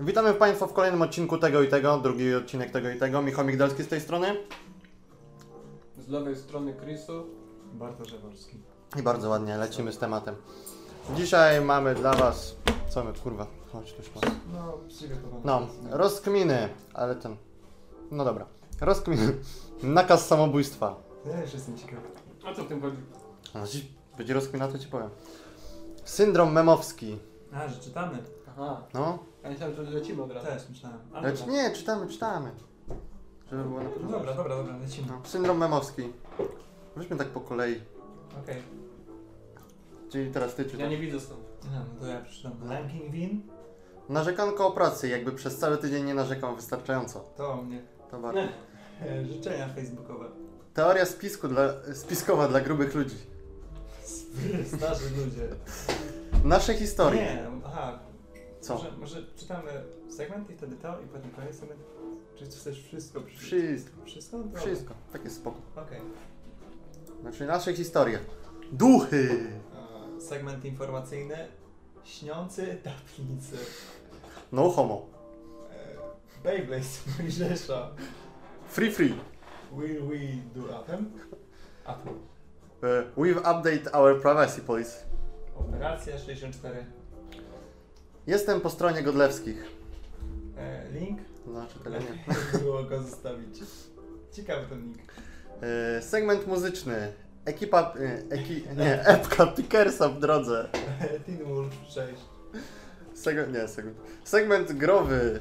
Witamy Państwa w kolejnym odcinku tego i tego, drugi odcinek tego i tego. Michał Migdalski z tej strony. Z lewej strony Chrisu. Bartosz Jaworski. I bardzo ładnie, lecimy z tematem. Dzisiaj mamy dla Was... Co my, kurwa, chodź tu. No, przygotowany. No, rozkminy, ale ten... No dobra. Rozkminy. Nakaz samobójstwa. Ja już jestem ciekawy. A co w tym chodzi? No, będzie rozkmina, to Ci powiem. Syndrom memowski. A, że czytamy. Aha. No, Ja myślałem, że lecimy od razu. Też myślałem. A, lecz dobra. nie, czytamy, czytamy. Żeby było na No dobra, dobra, dobra, lecimy. no. Syndrom memowski. Weźmy tak po kolei. Okej. Czyli teraz Ty Ja czytasz. nie widzę stąd. No, no to ja przeczytam. Ranking win? Narzekano o pracy, jakby przez cały tydzień nie narzekał wystarczająco. To o mnie. To bardzo. Nie. E, życzenia facebookowe. Teoria spisku dla, spiskowa dla grubych ludzi. Starzy ludzie. Nasze historie. Nie, aha. Co? Może, może czytamy segment i wtedy to i potem kolejny segment? Czy chcesz wszystko przeczytać? Wszystko. Wszystko? Dobra. Wszystko. Tak jest spoko. Okej. Znaczy nasze historie. Duchy! A, Segment informacyjny. Śniący tablicy. No homo. E, Beyblade Mojżesza. Free free. Will we do Atem? Atem. Uh, we've update our privacy policy. Operacja 64. Jestem po stronie Godlewskich. E, link. Znaczy tego nie. Było go zostawić. Ciekawy ten link. E, segment muzyczny. Ekipa... E, eki, nie, epka Pickersa w drodze. Teen Wolf 6. Segment... Nie, segment. Segment growy.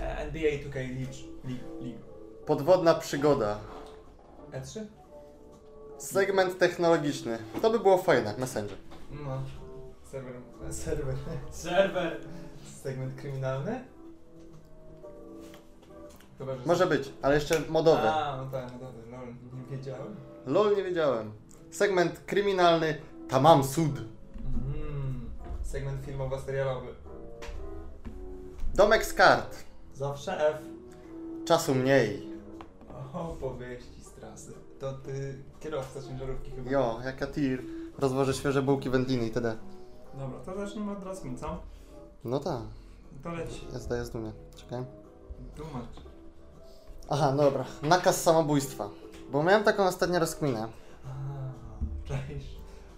E, NBA 2K League. League. League. Podwodna przygoda. E3? Segment technologiczny. To by było fajne. Messenger. No. Serwer. Serwer. Serwer. Segment kryminalny? Chyba, że Może być, ale jeszcze modowe. A, no tak, no dobra, lol, nie wiedziałem. LOL nie wiedziałem. Segment kryminalny. Tamam sud. Mm. Segment filmowo-serialowy. Domek z kart. Zawsze F. Czasu mniej. Opowieści z trasy. To ty kierowca ciężarówki chyba. Jo, jaka tir. Rozwożę świeże bułki wędliny i td. Dobra, to zacznijmy od rozmin, co? No tak, To leci. jazda jest dumie. Czekaj. Tłumacz. Aha, no dobra. Nakaz samobójstwa. Bo miałem taką ostatnią rozkminę. A, Czaisz?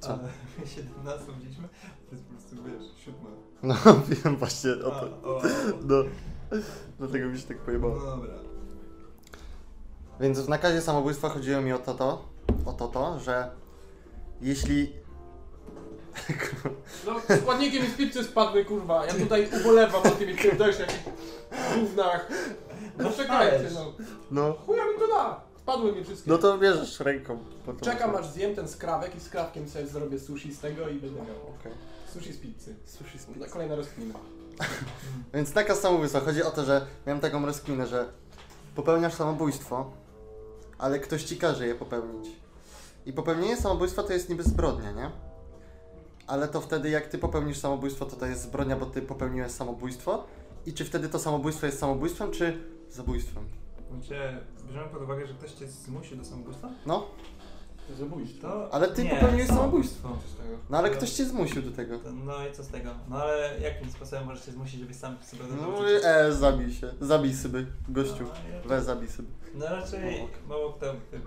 Co? Ale my 17 widzieliśmy, to jest po prostu, wiesz, siódma. No, wiem właśnie o A, to. o, o. No. Dlatego mi się tak No pojebało. dobra. Więc w nakazie samobójstwa chodziło mi o to, to, o to, to, że jeśli... No, składniki mi z pizzy spadły, kurwa. Ja tutaj ubolewam o tymi pierdolach jakichś gównach. No czekajcie, no. No, Chuja mi to da. Spadły mi wszystkie. no to bierzesz ręką. po to- Czekam aż zjem ten skrawek i skrawkiem sobie zrobię sushi z tego i będę miał. Okej. Sushi z pizzy. Sushi z Na kolejna rozkmina. Więc nakaz samobójstwa. Chodzi o to, że miałem taką rozkminę, że popełniasz samobójstwo, ale ktoś ci każe je popełnić. I popełnienie samobójstwa to jest niby zbrodnia, nie? Ale to wtedy jak ty popełnisz samobójstwo, to to jest zbrodnia, bo ty popełniłeś samobójstwo. I czy wtedy to samobójstwo jest samobójstwem, czy zabójstwem? Znaczy, bierzemy pod uwagę, że ktoś cię zmusił do samobójstwa? No, To zabójstwo. To... Ale ty nie, popełniłeś samobójstwo. Tego? no ale ktoś cię zmusił do tego. To, no i co z tego? No ale jakim sposobem możesz się zmusić, żebyś sam sobie No e, zabij się. Zabij sobie, gościu. No, ja- We, zabij sobie. No raczej mało kto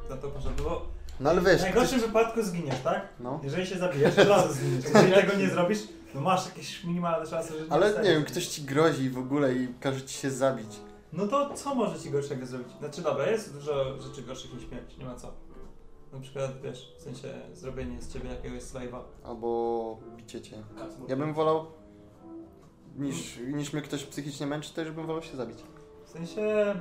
na to poszedł, bo No ale w wiesz, najgorszym ktoś... wypadku zginiesz, tak? No. Jeżeli się zabijesz, to razu zginiesz. Jeżeli tego nie zrobisz, no masz jakieś minimalne szanse, że nie Ale nie zostaniesz. wiem, ktoś ci grozi w ogóle i każe ci się zabić. No to co może ci gorszego zrobić? Znaczy dobra, jest dużo rzeczy gorszych niż śmierć, nie ma co. Na przykład, wiesz, w sensie zrobienie z ciebie jakiegoś slave'a. Albo bicie cię. Ja bym wolał, niż, niż mnie ktoś psychicznie męczy, to już bym wolał się zabić. W sensie...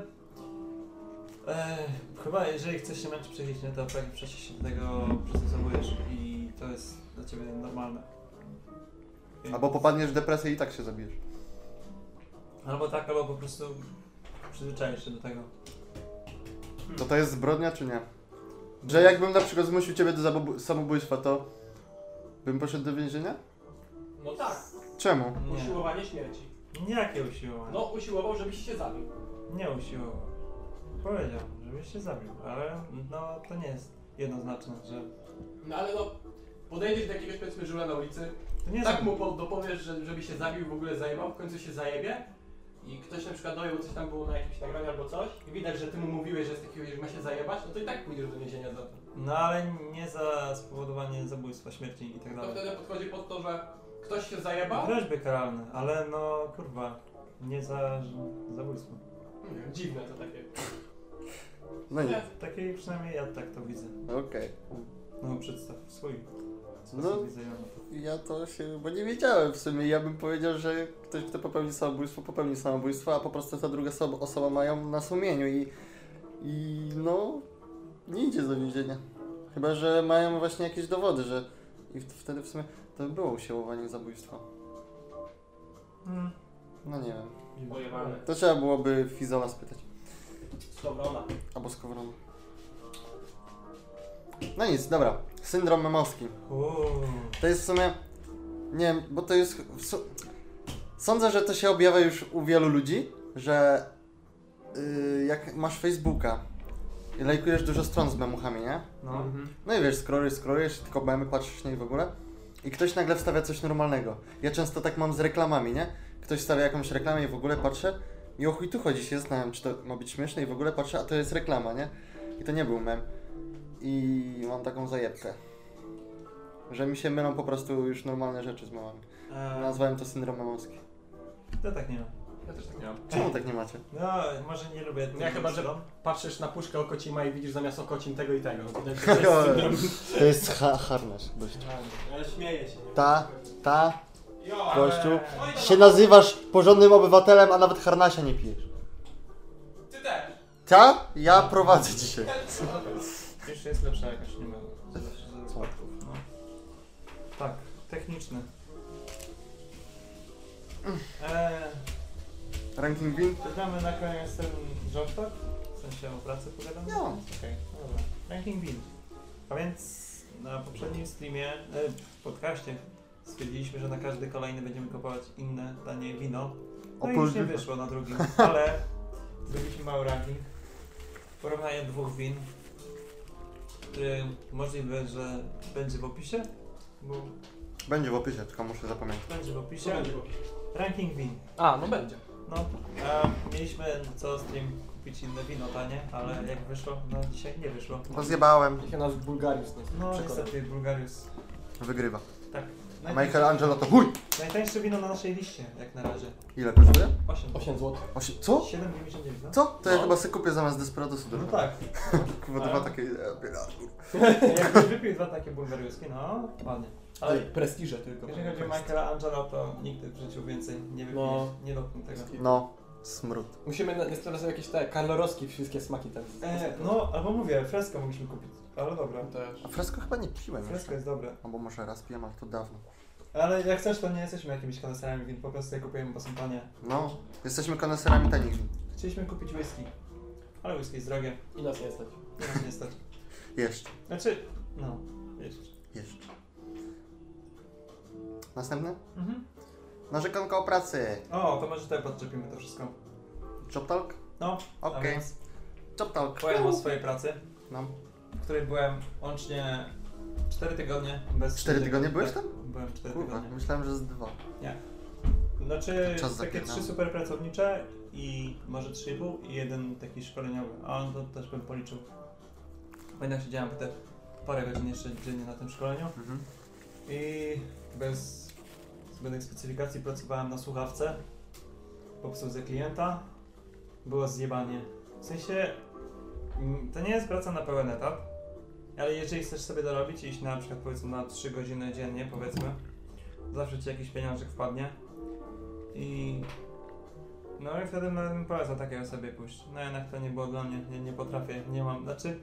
E, chyba jeżeli chcesz się męczyć psychicznie, to pewnie przecież się do tego przystosowujesz i to jest dla ciebie normalne. Więc- Albo popadniesz w depresję i tak się zabijesz. Albo tak, albo po prostu przyzwyczaisz się do tego. To to jest zbrodnia, czy nie? Że jakbym na przykład zmusił ciebie do samobójstwa, to bym poszedł do więzienia? No tak. Czemu? Nie. Usiłowanie śmierci. Jakie usiłowanie? No, usiłował, żebyś się zabił. Nie usiłował. Powiedział, żebyś się zabił, ale no to nie jest jednoznaczne, że... No ale no, podejdziesz do jakiegoś powiedzmy żula na ulicy, To nie tak jest... mu po, dopowiesz, że, żeby się zabił, w ogóle zajebał, w końcu się zajebie, i ktoś na przykład bo coś tam było na jakimś nagraniu albo coś i widać, że ty mu mówiłeś, że jest takiego, że ma się zajebać, no to i tak pójdziesz do więzienia za to. No ale nie za spowodowanie zabójstwa, śmierci i tak To dalej. wtedy podchodzi pod to, że ktoś się zajebał? Groźby karalne, ale no kurwa, nie za zabójstwo. Nie wiem, dziwne to takie. No nie. Takie przynajmniej ja tak to widzę. Okej. No przedstaw swój sposób No. widzenia. Ja to się, bo nie wiedziałem w sumie. Ja bym powiedział, że ktoś, kto popełni samobójstwo, popełni samobójstwo, a po prostu ta druga osoba, osoba mają na sumieniu i, i no, nie idzie do więzienia. Chyba, że mają właśnie jakieś dowody, że i w- wtedy w sumie to by było usiłowanie zabójstwa. Hmm. No nie wiem. Pojebane. To trzeba byłoby Fizola spytać. Skowrona. Albo Skowrona. No nic, dobra. Syndrom memowski. To jest w sumie. Nie wiem, bo to jest. su- Sądzę, że to się objawia już u wielu ludzi, że yy, jak masz Facebooka i lajkujesz dużo stron z memuchami, nie? No. Mhm. No i wiesz, scrollujesz, scrollujesz, tylko memy patrzysz nie w ogóle i ktoś nagle wstawia coś normalnego. Ja często tak mam z reklamami, nie? Ktoś stawia jakąś reklamę i w ogóle patrzę i o chuj tu chodzi, się zastanawiam, czy to ma być śmieszne i w ogóle patrzę, a to jest reklama, nie? I to nie był mem. I mam taką zajebkę. Że mi się mylą po prostu już normalne rzeczy z memami. Eee, Nazwałem to syndrom memowski. to tak nie ma. Ja też tak nie mam. Czemu tak nie macie? No, może nie lubię Ja chyba, że patrzysz na puszkę okocima i widzisz zamiast okocim tego i tego. To jest syndrom. To jest ha harnasz. Ja śmieję się. nie? Ta, ta, gościu. się nazywasz porządnym obywatelem, a nawet harnasia nie pijesz. Ty też. Ta? Ja prowadzę dzisiaj. Jeszcze jest lepsza jakaś, nie ma no. Tak, techniczny. Eee, Ranking win? Dodamy na koniec ten żartok? W sensie o pracy pogadamy? No. Okej, no dobra. Ranking win. A więc na poprzednim streamie, e, w podcaście stwierdziliśmy, że na każdy kolejny będziemy kupować inne tanie wino. No i już nie wyszło na drugim, ale zrobiliśmy mały ranking. Porównanie dwóch win, który możliwe, że będzie w opisie, bo Będzie w opisie, tylko muszę zapamiętać. będzie w opisie. będzie w opisie? Ranking win. A, no będzie. No, a mieliśmy co stream kupić inne wino tanie, ale jak wyszło, no dzisiaj nie wyszło. Rozjebałem. Niech nas Bulgarius nie No przekona. niestety Bulgarius, Wygrywa. tak. Michelangelo to chuj! Najtańsze wino na naszej liście, jak na razie. Ile kosztuje? 8. 8 zł. Co? 7,99 no. Co? To ja No. chyba sobie kupię zamiast Desperadosu No dużo. tak. Kurwa, dwa takie... Jakbyś wypił dwa takie bulgariuski, no ładnie. Ale Ale prestiże tylko. jeżeli chodzi o Michaela Angela, to nigdy w życiu więcej nie wypijesz, No. nie dotknę tego. No, smród. Musimy na- teraz jakieś te karlorowski wszystkie smaki ten. E, no, albo mówię, fresko mogliśmy kupić, ale dobra. Też. A fresko chyba nie piłem Fresko jeszcze. jest dobre. Albo może raz piłem, ale to dawno. Ale jak chcesz, to nie jesteśmy jakimiś koneserami win, po prostu je kupujemy, bo są tanie. No, jesteśmy koneserami tanich win. Chcieliśmy kupić whisky, ale whisky jest drogie, I nas nie stać. nie nas nie stać. Jeszcze. Znaczy, no, jeszcze. Jeszcze. Następny? Mhm. Narzekanko o pracy. O, to może tutaj podczepimy to wszystko. Job talk? No, a Okej. więc Job talk. powiem o swojej pracy, No. W której byłem łącznie 4 tygodnie bez... Cztery tygodnie byłeś tam? Byłem 4 Kurwa, tygodnie. myślałem, że z dwa. Znaczy, Czas takie trzy super pracownicze i może 3,5 i jeden taki szkoleniowy, a on to też bym policzył. Pamiętam, siedziałem te parę godzin jeszcze dziennie na tym szkoleniu Mhm. i bez zbędnych specyfikacji pracowałem na słuchawce w obsłudze klienta. Było zjebanie. W sensie, to nie jest praca na pełen etat, ale jeżeli chcesz sobie dorobić i iść na przykład powiedzmy na 3 godziny dziennie, powiedzmy, zawsze ci jakiś pieniążek wpadnie i no i wtedy bym polecał takiej osobie pójść. No jednak to nie było dla mnie, nie, nie potrafię, nie mam, znaczy,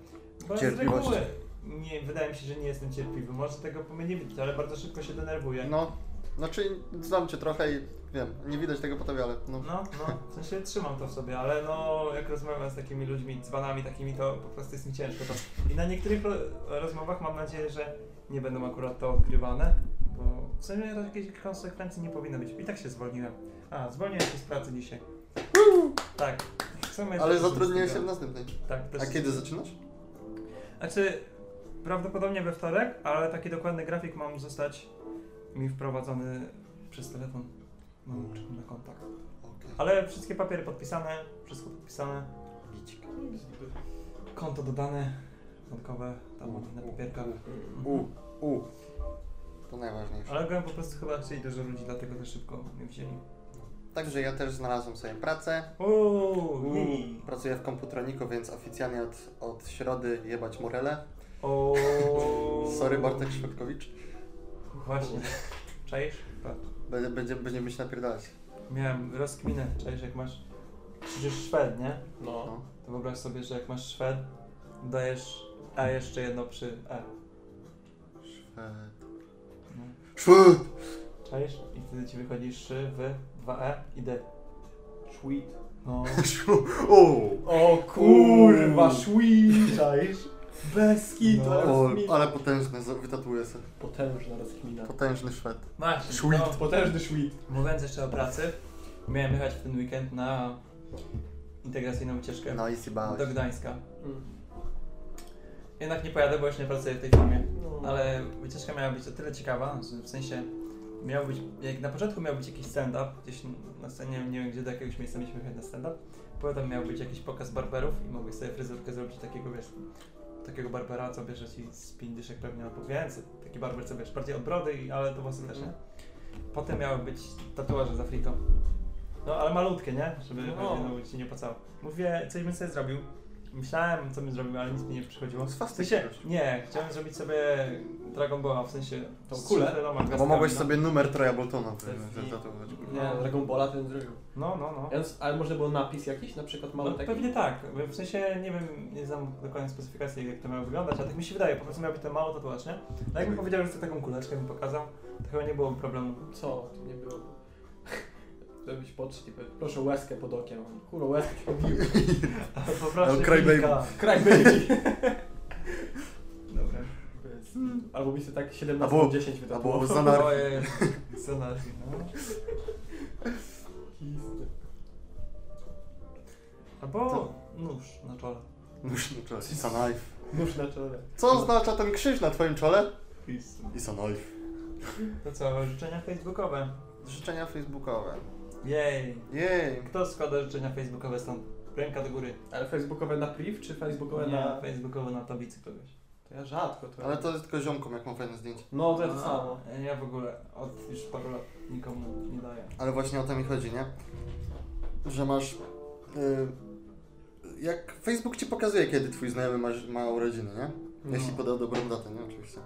bo z reguły nie, wydaje mi się, że nie jestem cierpliwy, może tego po mnie nie widzieć, ale bardzo szybko się denerwuję. No, znaczy znam cię trochę i wiem, nie widać tego po tobie, ale no. No, no, w sensie trzymam to w sobie, ale no jak rozmawiam z takimi ludźmi, dzbanami takimi, to po prostu jest mi ciężko to. I na niektórych ro rozmowach mam nadzieję, że nie będą akurat to odgrywane, bo w sumie to jakiejś konsekwencji nie powinno być. I tak się zwolniłem. A, zwolniłem się z pracy dzisiaj. Tak. Ale zatrudniłeś się w następnej. Tak, A z- kiedy zaczynasz? Znaczy, prawdopodobnie we wtorek, ale taki dokładny grafik mam zostać mi wprowadzony przez telefon. Mam na kontakt. Ale wszystkie papiery podpisane, wszystko podpisane, Bicik. konto dodane, bankowe, tam na papierkach. U, u. To najważniejsze. Ale byłem po prostu chyba chcieli dużo ludzi, dlatego też szybko mnie wzięli. Także ja też znalazłem sobie pracę. Uuu, U, pracuję w komputroniku, więc oficjalnie od, od środy jebać Morele. O. Sorry Bartek Szwetkowicz. Właśnie. Czaisz? Będzie, będzie, będziemy się napierdalać. Miałem rozkminę, czaisz jak masz... Przecież Szwed, nie? No. No. To wyobraź sobie, że jak masz Szwed, dajesz E jeszcze jedno przy E. Szwed. No. Szwed! Czaisz? I wtedy ci wychodzi szy, wy, 2E i D. Sweet. No. O! O kurwa, sweet. Czaisz? Bez kitu, No. ale o rozkmina. ale potężny, z- wytatuję sobie. Potężna rozkmina. Potężny Szwed. Właśnie. Sweet. No, Potężny sweet. mówiąc jeszcze o pracy, miałem jechać w ten weekend na integracyjną wycieczkę No i zjebałeś. do Gdańska. Mm. Jednak nie pojadę, bo już nie pracuję w tej firmie. No. Ale wycieczka miała być o tyle ciekawa, że w sensie miał być, jak na początku miał być jakiś stand-up, gdzieś na scenie, nie wiem gdzie, do jakiegoś miejsca mieliśmy jechać na stand-up. Potem miał być jakiś pokaz barberów i mogłeś sobie fryzurkę zrobić takiego, wiesz, takiego barbera, co bierze ci z pięć dyszek pewnie albo więcej. Taki barber, co wiesz, bardziej od brody, i- ale to włosy też, nie? Potem miały być tatuaże z Afriką. No, ale malutkie, nie? Żeby No. no. ci nie pacało. Mówię, coś bym sobie zrobił. Myślałem, co bym zrobił, ale nic mi nie przychodziło. Z W sensie, nie, chciałem zrobić sobie Dragon Balla, w sensie Tą kulę? No bo mogłeś no. sobie numer Troja Boltona jest- wytatuować. Nie, No. Dragon Balla ten zrobił. No, no, no. Więc, ale może był napis jakiś, na przykład mały No, taki? pewnie tak, w sensie nie wiem, nie znam dokładnie specyfikacji jak to miało wyglądać, ale tak mi się wydaje, po prostu miał być ten mały tatuaż, nie? No jakbym powiedział, że chcę taką kuleczkę, bym pokazał, to chyba nie byłoby problemu. Co? To nie było. Żebyś podszli, proszę łezkę pod okiem. Kurwa, łezkę się pobił. Poproszę No, Cry kilka. Kraj baby. Dobra. Albo mi się tak 17 Albo- na 10 wydawało. albo za- Zanarchii. Oje, zanarchii, no. Albo Co? nóż na czole. Nóż na czole. It's a knife. Nóż na czole. Co oznacza ten krzyż na twoim czole? It's a knife. To co, życzenia facebookowe. Życzenia facebookowe. Jej. Jej. Kto składa życzenia facebookowe stąd? Ręka do góry. Ale facebookowe na priv, czy facebookowe Nie, na... facebookowe na tablicy kogoś. To ja rzadko to Ale to jest tylko ziomką, jak mam fajne zdjęcie. No, to jest to samo. Ja w ogóle od już paru lat nikomu nie daję. Ale właśnie o to mi chodzi, nie? Że masz... y, jak Facebook ci pokazuje, kiedy twój znajomy ma, ma urodziny, nie? Jeśli No. podał dobrą datę, nie? Oczywiście.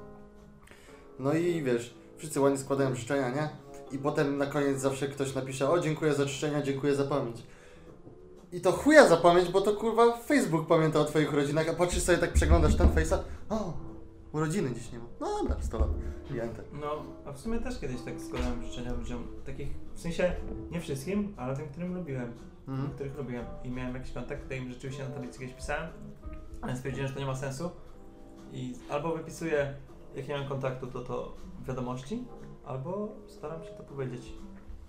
No i wiesz, wszyscy ładnie składają życzenia, nie? I potem na koniec zawsze ktoś napisze, o dziękuję za życzenia, dziękuję za pamięć. I to chuja za pamięć, bo to kurwa Facebook pamięta o twoich urodzinach, a patrzysz sobie, tak przeglądasz ten face'a, o, urodziny dziś nie ma. No dobra, 100 lat. Enter. No, a w sumie też kiedyś tak składałem życzenia ludziom. Takich, w sensie, nie wszystkim, ale tym, którym lubiłem. Mhm. Których lubiłem. I miałem jakiś kontakt, to im rzeczywiście na tablicy kiedyś pisałem. Ale stwierdziłem, że to nie ma sensu. I albo wypisuję, jak nie mam kontaktu, to to wiadomości, albo staram się to powiedzieć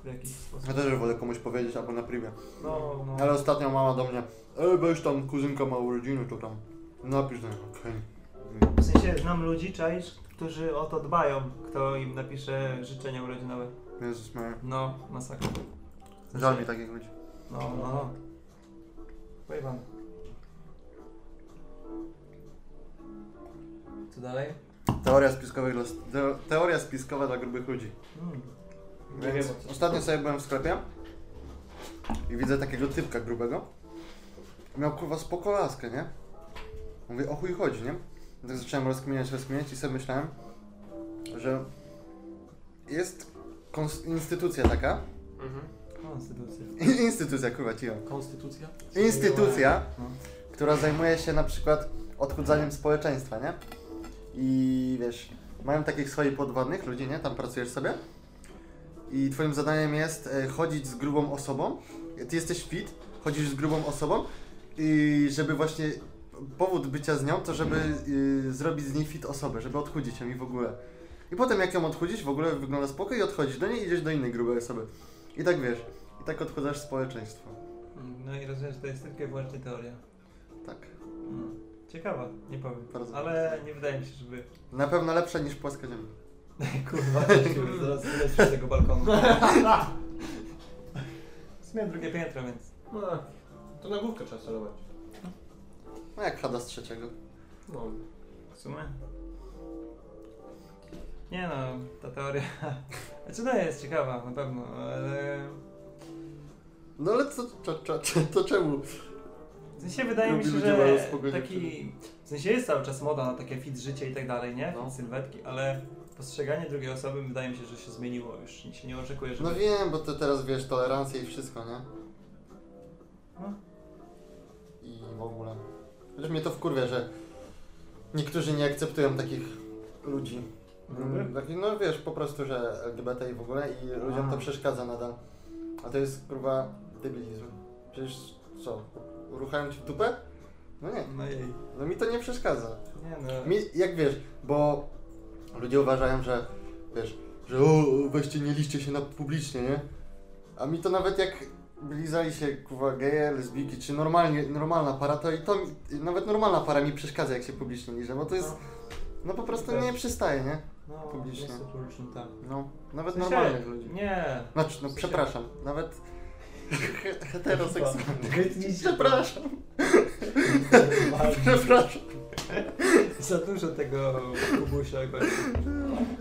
w jakiś sposób. Ja też wolę komuś powiedzieć albo na privie. No, no. Ale ostatnio mama do mnie, e, weź tam kuzynka ma urodziny, to tam napisz do niego, okej. W sensie znam ludzi, czaisz, którzy o to dbają, kto im napisze życzenia urodzinowe. Jezus moje. No, masakra. Żal mi takich ludzi. No, no, no. Pojebane. Co dalej? Teoria spiskowa dla, teo- teoria spiskowa dla grubych ludzi. Mm. Nie Więc wiem, o co- Ostatnio sobie byłem w sklepie i widzę takiego typka grubego. Miał kurwa spoko laskę, nie? Mówię, o chuj chodzi, nie? I tak zacząłem rozkminiać, rozkminiać i sobie myślałem, że jest kons- instytucja taka, Mhm. Konstytucja. instytucja, kurwa, cicho. Konstytucja? Instytucja, która zajmuje się na przykład odchudzaniem społeczeństwa, nie? I wiesz, mają takich swoich podwładnych ludzi, nie? Tam pracujesz sobie. I twoim zadaniem jest e, chodzić z grubą osobą. Ty jesteś fit, chodzisz z grubą osobą i żeby właśnie powód bycia z nią to, żeby y, zrobić z niej fit osobę, żeby odchudzić ją i w ogóle. I potem jak ją odchudzisz, w ogóle wygląda spoko i odchodzisz do niej i idziesz do innej grubej osoby. I tak wiesz, i tak odchudzasz społeczeństwo. No i rozumiem, że to jest tylko i wyłącznie teoria. Tak. No. Ciekawa, nie powiem. Bardzo. Ale nie wydaje mi się, żeby... Na pewno lepsze niż płaska ziemia. Kurwa, zaraz lecisz z tego balkonu. sumie drugie piętro, więc... No, to na główkę trzeba celować. No jak Hada z trzeciego. No. W sumie. Nie no, ta teoria. Znaczy no jest ciekawa, na pewno, ale. No ale co, co, co, co, to czemu? W sensie wydaje mi się, że taki. W sensie jest cały czas moda na takie fit życie i tak dalej, nie? No. Sylwetki, ale postrzeganie drugiej osoby wydaje mi się, że się zmieniło już. Się nie oczekuje, że. No wiem, bo to teraz wiesz, tolerancja i wszystko, nie? No. I w ogóle. Chociaż mnie to wkurwia, że niektórzy nie akceptują takich ludzi. Mm, Takich, no wiesz, po prostu, że LGBT i w ogóle i ludziom to przeszkadza nadal. A to jest kurwa debilizm. Przecież co? Ruchają ci w dupę? No nie. No jej. No mi to nie przeszkadza. Nie no. Mi, jak wiesz, bo ludzie uważają, że wiesz, że o, weźcie nie liczcie się na publicznie, nie? A mi to nawet jak lizali się kurwa geje, lesbijki, czy normalnie, normalna para, to i to mi- nawet normalna para mi przeszkadza jak się publicznie liże, bo to jest, no po prostu nie przystaje, nie? No, publicznie. jest to publiczny, tak. No, nawet W sensie, normalnych ludzi. Nie. Znaczy, no w sensie- przepraszam, nawet heteroseksualnych. Przepraszam, przepraszam. Za dużo tego kubusia,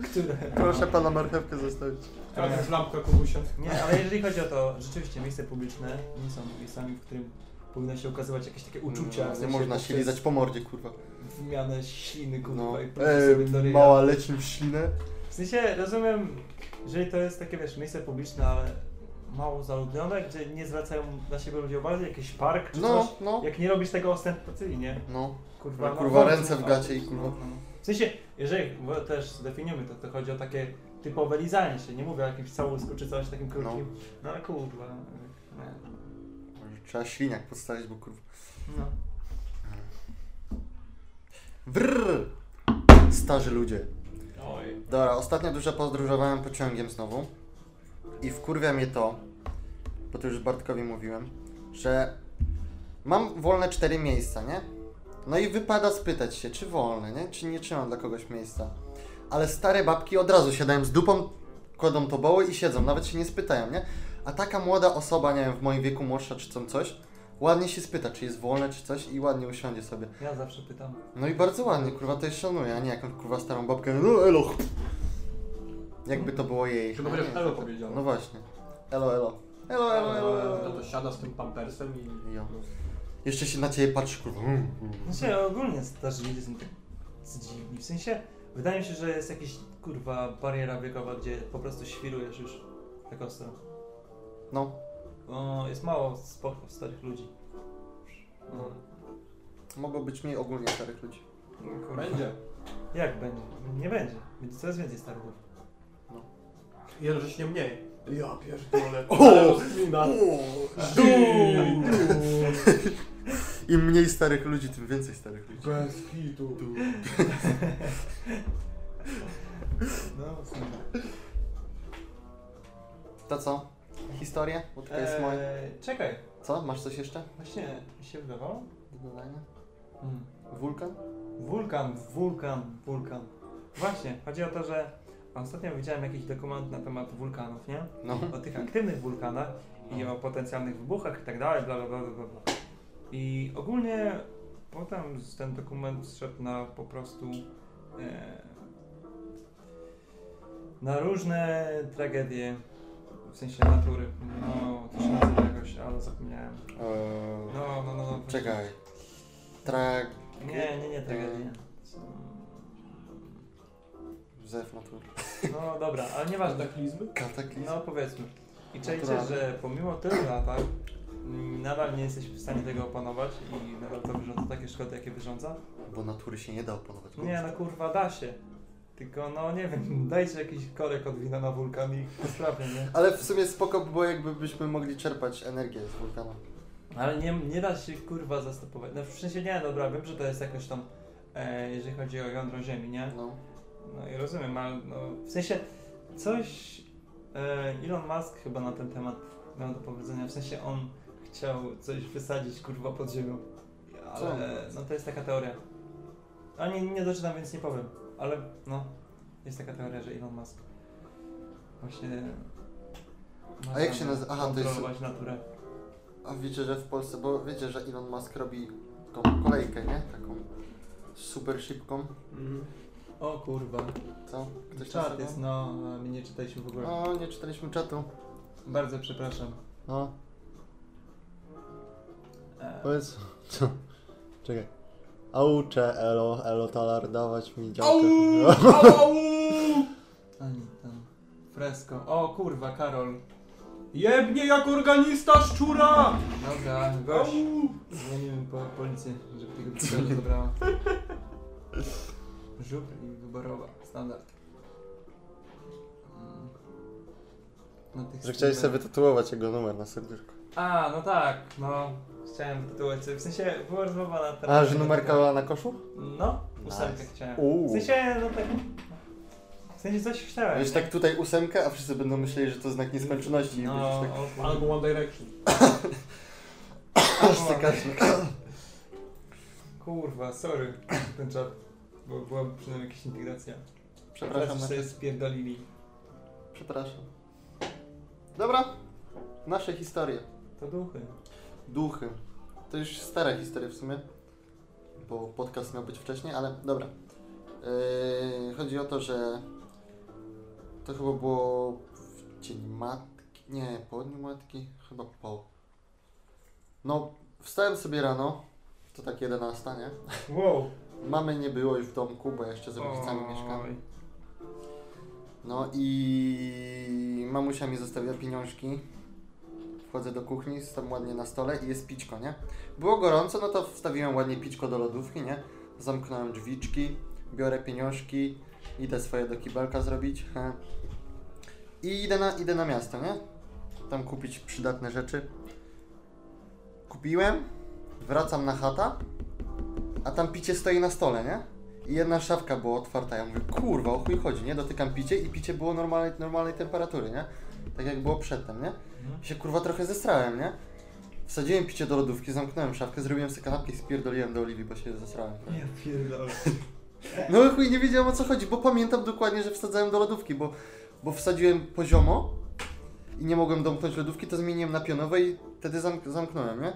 które... Proszę pana marchewkę zostawić. Teraz jest lampka Kubusia. Nie, ale jeżeli chodzi o to, rzeczywiście miejsce publiczne nie są miejscami, w którym powinno się ukazywać jakieś takie uczucia. w No, nie można się lizać po mordzie, kurwa. Wymianę śliny, kurwa, No. i pójście sobie do E, ryja. mała leci w ślinę. W sensie, rozumiem, jeżeli to jest takie, wiesz, miejsce publiczne, ale mało zaludnione, gdzie nie zwracają na siebie ludzie uwagi, jakiś park czy No, coś, no. jak nie robisz tego ostentacyjnie, No. kurwa, No, kurwa, no, ręce w no, gacie i no, kurwa. no. W sensie, jeżeli, też zdefiniujmy to, to chodzi o takie typowe lizanie się, nie mówię o jakimś całusku czy coś takim krótkim, no, ale kurwa, nie. Trzeba śliniak podstawić, bo kurwa. no. Brrr. Starzy ludzie. Oj. Dobra, ostatnio dużo podróżowałem pociągiem znowu. I wkurwia mnie to, bo to już Bartkowi mówiłem, że mam wolne cztery miejsca, nie? No i wypada spytać się, czy wolne, nie? Czy nie trzymam dla kogoś miejsca. Ale stare babki od razu siadają z dupą, kładą to boły i siedzą, nawet się nie spytają, nie? A taka młoda osoba, nie wiem, w moim wieku młodsza czy co- coś, ładnie się spyta, czy jest wolne, czy coś i ładnie usiądzie sobie. Ja zawsze pytam. No i bardzo ładnie, kurwa, to jest szanuję, a nie jakąś kurwa starą babkę, no elo. Jakby to było jej. Chyba A chociaż elo to- powiedziała. No właśnie. Elo, elo. Elo, elo, elo, elo. No to siada z tym pampersem i... Jo. Jeszcze się na ciebie patrzy, kurwa. Mm, mm. Znaczy ogólnie starzy ludzie są tak dziwni, w sensie, wydaje mi się, że jest jakaś kurwa bariera wiekowa, gdzie po prostu świrujesz już tak ostro. No, O, jest mało spoko starych ludzi. No. mogło być mniej ogólnie starych ludzi. Kurwa. Będzie. Jak będzie? Nie będzie. Będzie coraz więcej starych ludzi. Jednocześnie mniej. Ja pierdolę. O! Rozkmina. Im mniej starych ludzi, tym więcej starych ludzi. Bez hitu. No. To co? Historia? Bo taka jest moja. Eee, czekaj, Co? Masz coś jeszcze właśnie mi się wydawało? do dodania? Hmm. Wulkan? Wulkan, wulkan, wulkan. Właśnie, chodzi o to, że ostatnio widziałem jakiś dokument na temat wulkanów, nie? No. O tych aktywnych wulkanach i o potencjalnych wybuchach i tak dalej, bla bla bla bla bla. I ogólnie potem ten dokument szedł na po prostu e, na różne tragedie w sensie natury. No, to się nazywa jakoś, ale zapomniałem. Eee, No, no, no. no Czekaj. Trak... Nie, nie, nie tragedie. Zew natury. No dobra, ale nieważne. Kataklizmy? Kataklizm. No powiedzmy. I czajcie, Naturalne. że pomimo tylu lat mm, nadal nie jesteśmy w stanie tego opanować i nadal to wyrządza takie szkody, jakie wyrządza? Bo natury się nie da opanować. Nie, no kurwa, da się. Tylko no nie wiem, dajcie jakiś korek od wina na wulkan i po sprawie, nie? Ale w sumie spoko by było, jakby byśmy mogli czerpać energię z wulkanu. Ale nie, nie da się kurwa zastopować. No w sensie nie, dobra, wiem, że to jest jakoś tam, e, jeżeli chodzi o jądro Ziemi, nie? No. No i rozumiem, ale no, w sensie coś e, Elon Musk chyba na ten temat miał do powiedzenia, w sensie on chciał coś wysadzić kurwa pod ziemią, ale no to jest taka teoria. A nie, nie doczytam, więc nie powiem, ale no, jest taka teoria, że Elon Musk właśnie A jak się nazywa- aha, to jest- kontrolować naturę. A wiecie, że w Polsce, bo wiecie, że Elon Musk robi tą kolejkę, nie? Taką super szybką. Mhm. O kurwa. Co? Ktoś Czat jest, no, a my nie czytaliśmy w ogóle. No, nie czytaliśmy czatu. Bardzo przepraszam. No. E, Powiedz, co? Czekaj. Aucze, elo, elo talar, dawać mi działkę. Ani tam. Fresko. O kurwa, Karol. Jebnie jak organista szczura! Dobra, gość. Dzwonimy po policję, żeby tego pistoleta zabrała. Żubr i wyborowa. Standard. Mm. Na tych Że chciałeś sobie wytatuować jego numer na serduszku. A, no tak, no. Chciałem tytułować sobie. W sensie była rozmowa na temat. A, że tego numerka tytułu. na koszu? No, ósemkę Nice. chciałem. Uuu. W sensie, no tak. W sensie coś chciałem. Wiesz, nie? tak tutaj ósemkę, a wszyscy będą myśleli, że to znak nieskończoności. i No, będziesz tak... o. Albo One Direction. Kurwa, sorry. Ten czat. Bo była przynajmniej jakaś integracja. Przepraszam, Teraz sobie spierdolili. Przepraszam. Dobra. Nasze historie. To duchy. Duchy. To już stara historia w sumie. Bo podcast miał być wcześniej, ale dobra. Yy, chodzi o to, że to chyba było w Dzień Matki. Nie, po Dniu Matki? Chyba po. No, wstałem sobie rano. To tak 11, nie? Wow. Mamy nie było już w domku, bo jeszcze z rodzicami mieszkamy. No i mamusia mi zostawiła pieniążki. Wchodzę do kuchni, tam ładnie na stole i jest piczko, nie? Było gorąco, no to wstawiłem ładnie piczko do lodówki, nie? Zamknąłem drzwiczki, biorę pieniążki, idę swoje do kibelka zrobić. he. I idę na, idę na miasto, nie? Tam kupić przydatne rzeczy. Kupiłem, wracam na chata, a tam picie stoi na stole, nie? I jedna szafka była otwarta. Ja mówię, kurwa, o chuj chodzi, nie? Dotykam picie i picie było normalnej, normalnej temperatury, nie? Tak jak było przedtem, nie? I się kurwa trochę zestrałem, nie? Wsadziłem picie do lodówki, zamknąłem szafkę, zrobiłem sobie kanapkę i spierdoliłem do Oliwii, bo się zesrałem. Ja pierdolę. No chuj, nie wiedziałem o co chodzi, bo pamiętam dokładnie, że wsadzałem do lodówki, bo, bo wsadziłem poziomo i nie mogłem domknąć lodówki, to zmieniłem na pionowe i wtedy zamk- zamknąłem, nie?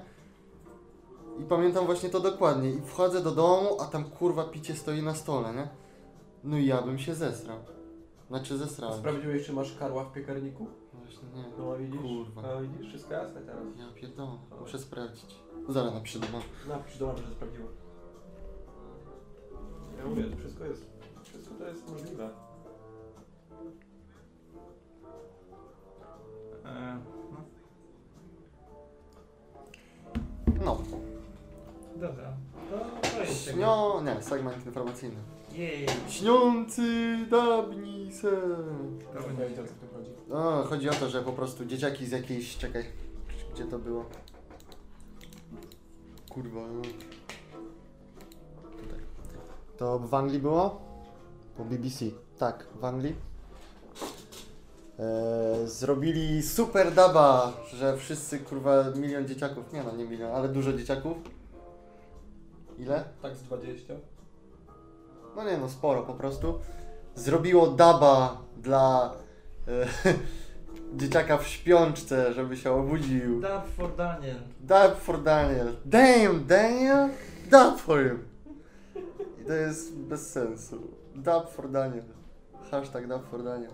I pamiętam właśnie to dokładnie. I wchodzę do domu, a tam kurwa picie stoi na stole, nie? No i ja bym się zesrał. Znaczy zesrałem. Sprawdziłeś, czy masz karła w piekarniku? Właśnie nie. No a widzisz? Kurwa. A widzisz, wszystko jasne teraz. Ja pierdolę, muszę sprawdzić. Zaraz napiszę do mamy. Napisz do mamy, że sprawdziła. Ja mówię, to wszystko jest. Wszystko to jest możliwe. E, no. No. Dobra. To, to jest tego. Śnio... Nie, segment informacyjny. Jej. Śniący dawniej sen. To będzie o co tym chodzi. No, chodzi o to, że po prostu dzieciaki z jakiejś... Czekaj, gdzie to było? Kurwa, no. Tutaj. To w Anglii było? Po BBC. Tak, w Anglii. Eee, zrobili super daba, że wszyscy kurwa milion dzieciaków, nie no nie milion, ale dużo dzieciaków. Ile? Tak z 20. No nie no, sporo po prostu. Zrobiło daba dla e, dzieciaka w śpiączce, żeby się obudził. Dub for Daniel. Dab for Daniel. Damn, Daniel! Dab for him! I to jest bez sensu. Dab for Daniel. Hashtag dab for Daniel.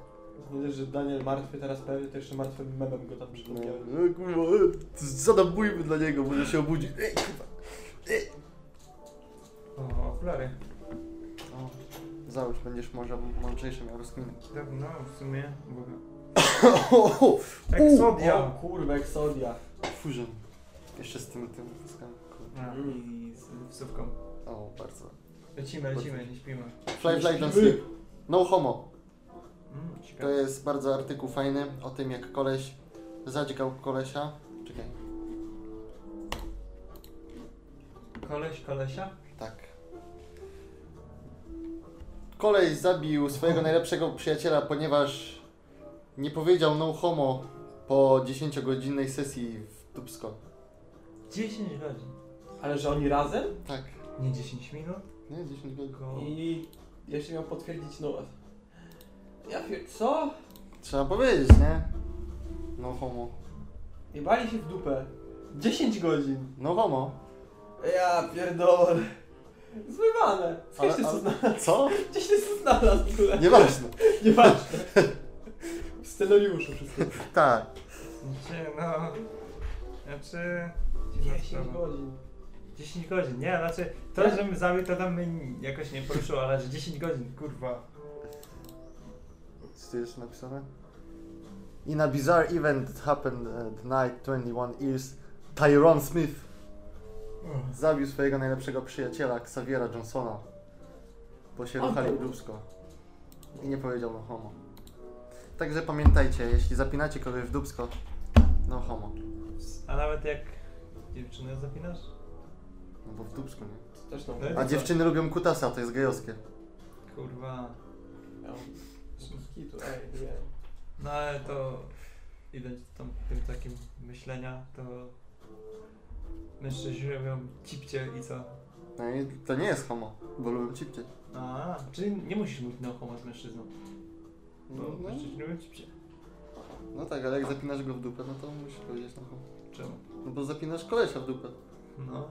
Nie dość, że Daniel martwy teraz pewnie, to jeszcze martwym memem go tam No, przygotowiałem. e, kurwa, e, zadabujmy dla niego, może się obudzi. Ej, kurwa. O, okulary. O, załóż, będziesz może mądrzejszy miał rozkminę. No, w sumie. w ogóle. O, kurwa, Exodia. Fusion. Jeszcze z tym, tym kurwa. A, I z wsówką. O, bardzo. Lecimy, lecimy, nie śpimy. Fly, fly, don't sleep. No homo. Mm, To jest bardzo artykuł fajny o tym, jak koleś zadźgał kolesia. Czekaj, Koleś, kolesia? Koleś zabił swojego najlepszego przyjaciela, ponieważ nie powiedział no homo po 10-godzinnej sesji w Dubsko. 10 godzin. Ale że oni razem? Tak. Nie 10 minut? Nie, 10 godzin. I jeszcze miał potwierdzić, no... Ja pier... co? Trzeba powiedzieć, nie? No homo. Jebali się w dupę. 10 godzin. No homo. Ja pierdolę. Zmywane. Skąd znalazł? Co? Gdzieś ty to znalazł w ogóle? Nieważne. Nieważne. W scenariuszu wszystko. Tak. Znaczy, no... Znaczy... 10 godzin. 10 godzin, nie, znaczy to, że my zabił, to tam mnie jakoś nie poruszyło, ale że 10 godzin, kurwa. Co tu jest napisane? In a bizarre event that happened at night 21 years, Tyrone Smith zabił swojego najlepszego przyjaciela, Xaviera Johnsona, bo się ruchali dubsko. I nie powiedział no homo. Także pamiętajcie, jeśli zapinacie kogoś w dubsko, no homo. A nawet jak dziewczynę zapinasz? No bo w dubsku, nie? Też. No A dziewczyny lubią kutasa, to jest gejowskie. Kurwa. Ja mam- Kitu, ej, nie. No ale to idąc tam tym takim myślenia, to mężczyźni robią cipcie i co? No i to nie jest homo, bo lubią cipcie. A, czyli nie musisz mówić no homo z mężczyzną, bo No, mężczyźni robią cipcie. no tak, ale jak zapinasz go w dupę, no to musisz powiedzieć no homo. Czemu? No bo zapinasz kolesia w dupę. No.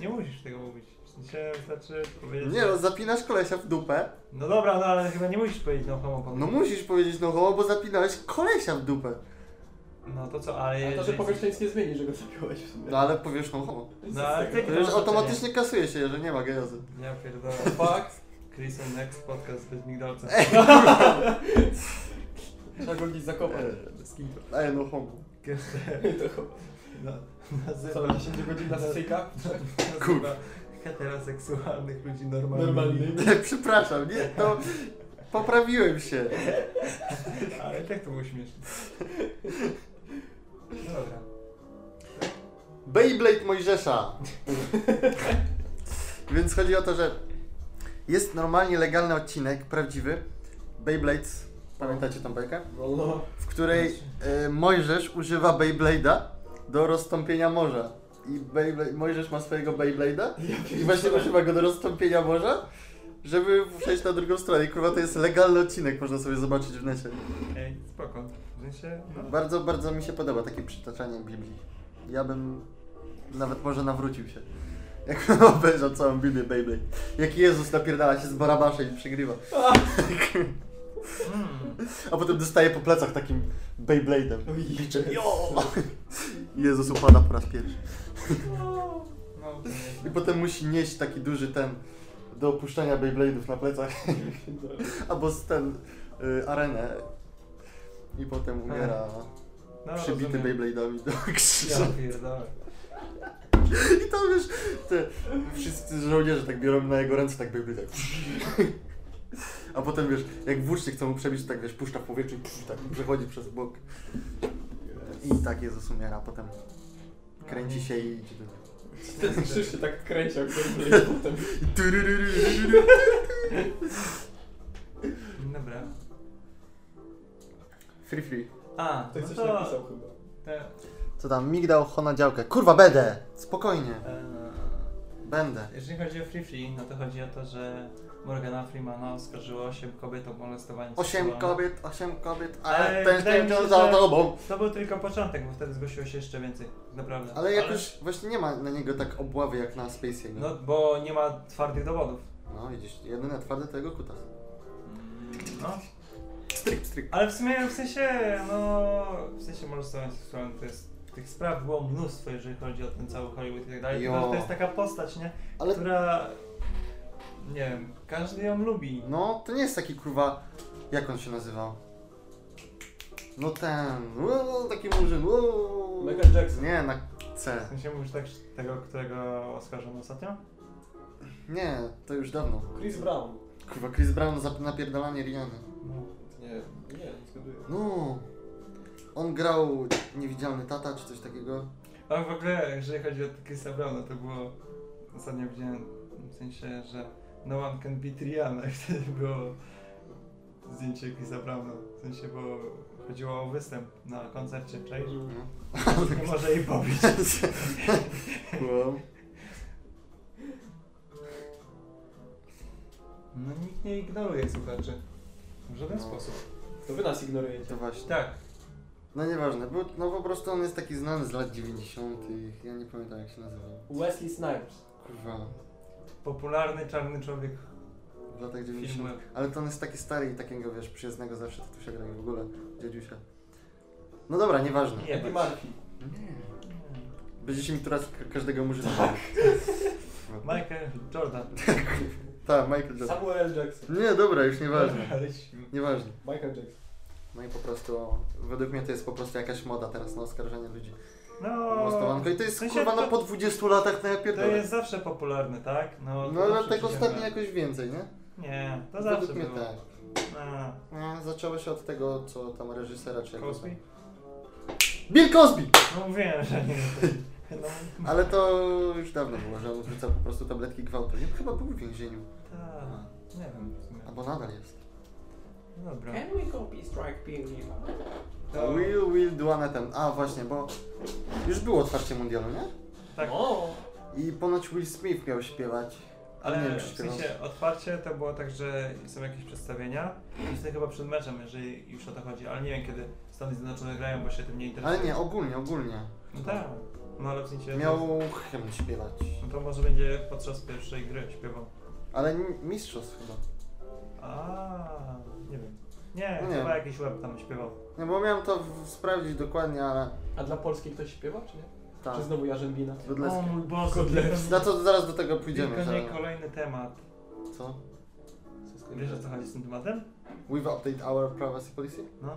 Nie musisz tego mówić. W sensie wystarczy powiedzieć. Nie no, zapinasz kolesia w dupę, No dobra, no ale chyba nie musisz powiedzieć no homo. no musisz powiedzieć no homo, bo zapinałeś kolesia w dupę. No to co, ale A to, że jeżeli- powiesz, to nic nie zmieni, że go zabiłeś w sumie. No ale powiesz no homo. No, ale ty- To już automatycznie kasuje się, że nie ma gejozy. Ja pierdolę. Fakt. Chris on Next podcast bez migdolca. Trzeba go gdzieś zakopać. Z kim? Ej no homo. To na, Co, nazywa, 10 godzin na styka? nazywa heteroseksualnych ludzi normalnymi. Normalny. Przepraszam, nie, to poprawiłem się. Ale i tak to było śmieszne. Dobra. Beyblade Mojżesza. Więc chodzi o to, że jest normalnie legalny odcinek, prawdziwy, Beyblades, pamiętacie tą bajkę? No, no. W której e, Mojżesz używa Beyblade'a do roztąpienia morza. I Beyblade, Mojżesz ma swojego Beyblade'a i właśnie używa go do roztąpienia morza, żeby przejść na drugą stronę. I kurwa to jest legalny odcinek, można sobie zobaczyć w necie. Ej, spoko. W sensie, no. Bardzo, bardzo mi się podoba takie przytaczanie Biblii. Ja bym nawet może nawrócił się. Jak obejrzał całą Biblię Beyblade. Jak Jezus napierdala się z Barabaszem i przegrywa. A potem dostaje po plecach takim Beyblade'em. I Jezus upada po raz pierwszy. No, to I potem musi nieść taki duży ten do opuszczenia Beyblade'ów na plecach. Albo z ten y, arenę. I potem umiera No, przybity. Beyblade'ami do Ja krzyża. pierdolę. I tam wiesz, te wszyscy żołnierze tak biorą na jego ręce tak Beyblade tak. A potem wiesz, jak włócznie chcą mu przebić, tak wiesz, puszcza w powietrzu i tak przechodzi przez bok. I tak Jezus umiera, a potem kręci się i idzie do Ten krzyż się tak kręci, jak potem. Dobra. Free free. A, Tak no coś to... napisał chyba. Te, Co tam, migdał, ho działkę. Kurwa, będę! Spokojnie, e, będę. jeżeli chodzi o Free Free, no to chodzi o to, że Morgana Freemana oskarżyła 8 kobiet o molestowanie Osiem seksualne. kobiet, osiem kobiet, Ale ale wydaje tęsknię mi się, wciąż za że- tobą. To był tylko początek, bo wtedy zgłosiło się jeszcze więcej, naprawdę. Ale jakoś właśnie nie ma na niego tak obławy jak na Spacey. No, bo nie ma twardych dowodów. No widzisz, jedyne twarde to jego kutas. No. Stryk, stryk. Ale w sumie, w sensie, no... W sensie molestowanie seksualne to jest... Tych spraw było mnóstwo, jeżeli chodzi o ten cały Hollywood i tak dalej. Jo. Że to jest taka postać, nie? Ale Która... Nie wiem, każdy ją lubi. no, to nie jest taki kurwa, jak on się nazywał? No ten, uuu, taki murzyn, uuu. Michael Jackson. Nie, na W C. sensie mówisz tak, tego, którego oskarżono ostatnio? Nie, to już dawno. Chris Brown. Kurwa, Chris Brown za napierdalanie Riany. No. Nie, nie, nie zgaduję. No, on grał Niewidzialny Tata czy coś takiego. A w ogóle, jeżeli chodzi o Chrisa Browna, to było... Ostatnio widziałem w sensie, że no one can beat Rihanna i wtedy było zdjęcie Chrisa Browna. W sensie, bo chodziło o występ na koncercie, czaisz? No. Nie może jej pobić. Wow. No nikt nie ignoruje słuchaczy. W żaden No. sposób. To wy nas ignorujecie. To właśnie. Tak. No nieważne, bo no po prostu on jest taki znany z lat 90. Ja nie pamiętam jak się nazywał. Wesley Snipes. Kurwa, Popularny czarny człowiek w latach 90. filmu. Ale to on jest taki stary i takiego wiesz, przyjaznego zawsze tatusia gra i w ogóle dziadziusia. No dobra, nieważne. Nie. Nie. Będziecie mi teraz ka- każdego murzyna. Michael Jordan. Tak, Michael Jordan. Samuel L. Jackson. Nie, dobra, już nieważne. Nieważne. Michael Jackson. No i po prostu, według mnie to jest po prostu jakaś moda teraz na oskarżanie ludzi. No, Mostowanko. I to jest w sensie kurwa no to- po 20 latach na to jest zawsze popularne, tak? No, No ale tak ostatnio jakoś więcej, nie? Nie, to Według zawsze mnie było. tak. Nie, zaczęło się od tego, co tam reżysera czy Cosby? Bill Cosby! No mówiłem, że nie. No, Ale to już dawno było, że on wrzucał po prostu tabletki gwałtu. Nie, chyba był w więzieniu. tak, nie wiem. Albo nadal jest. No Dobra. Can we copy strike PNG? To, Will, Will Duanetem. A właśnie, bo już było otwarcie mundialu, nie? tak, O! I ponoć Will Smith miał śpiewać. Ale nie ale wiem, czy w sensie otwarcie to było tak, że są jakieś przedstawienia i wtedy chyba przed meczem, jeżeli już o to chodzi, ale nie wiem kiedy Stany Zjednoczone grają, bo się tym nie interesuje. Ale nie, ogólnie, ogólnie. No tak, no ale w sensie... Miał hymn śpiewać. No to może będzie podczas pierwszej gry śpiewał. Ale mistrzostw chyba. A, nie wiem. Nie, No nie chyba jakiś web tam śpiewał. No bo miałem to w- sprawdzić dokładnie, ale... A dla Polski ktoś śpiewa, czy nie? Tak. Czy znowu Jarzębina? O mój Boże, Godlewski. Na to zaraz do tego pójdziemy. Tylko nie że- kolejny temat. Co? Wiesz o co chodzi z tym tematem? We've update our privacy policy? No.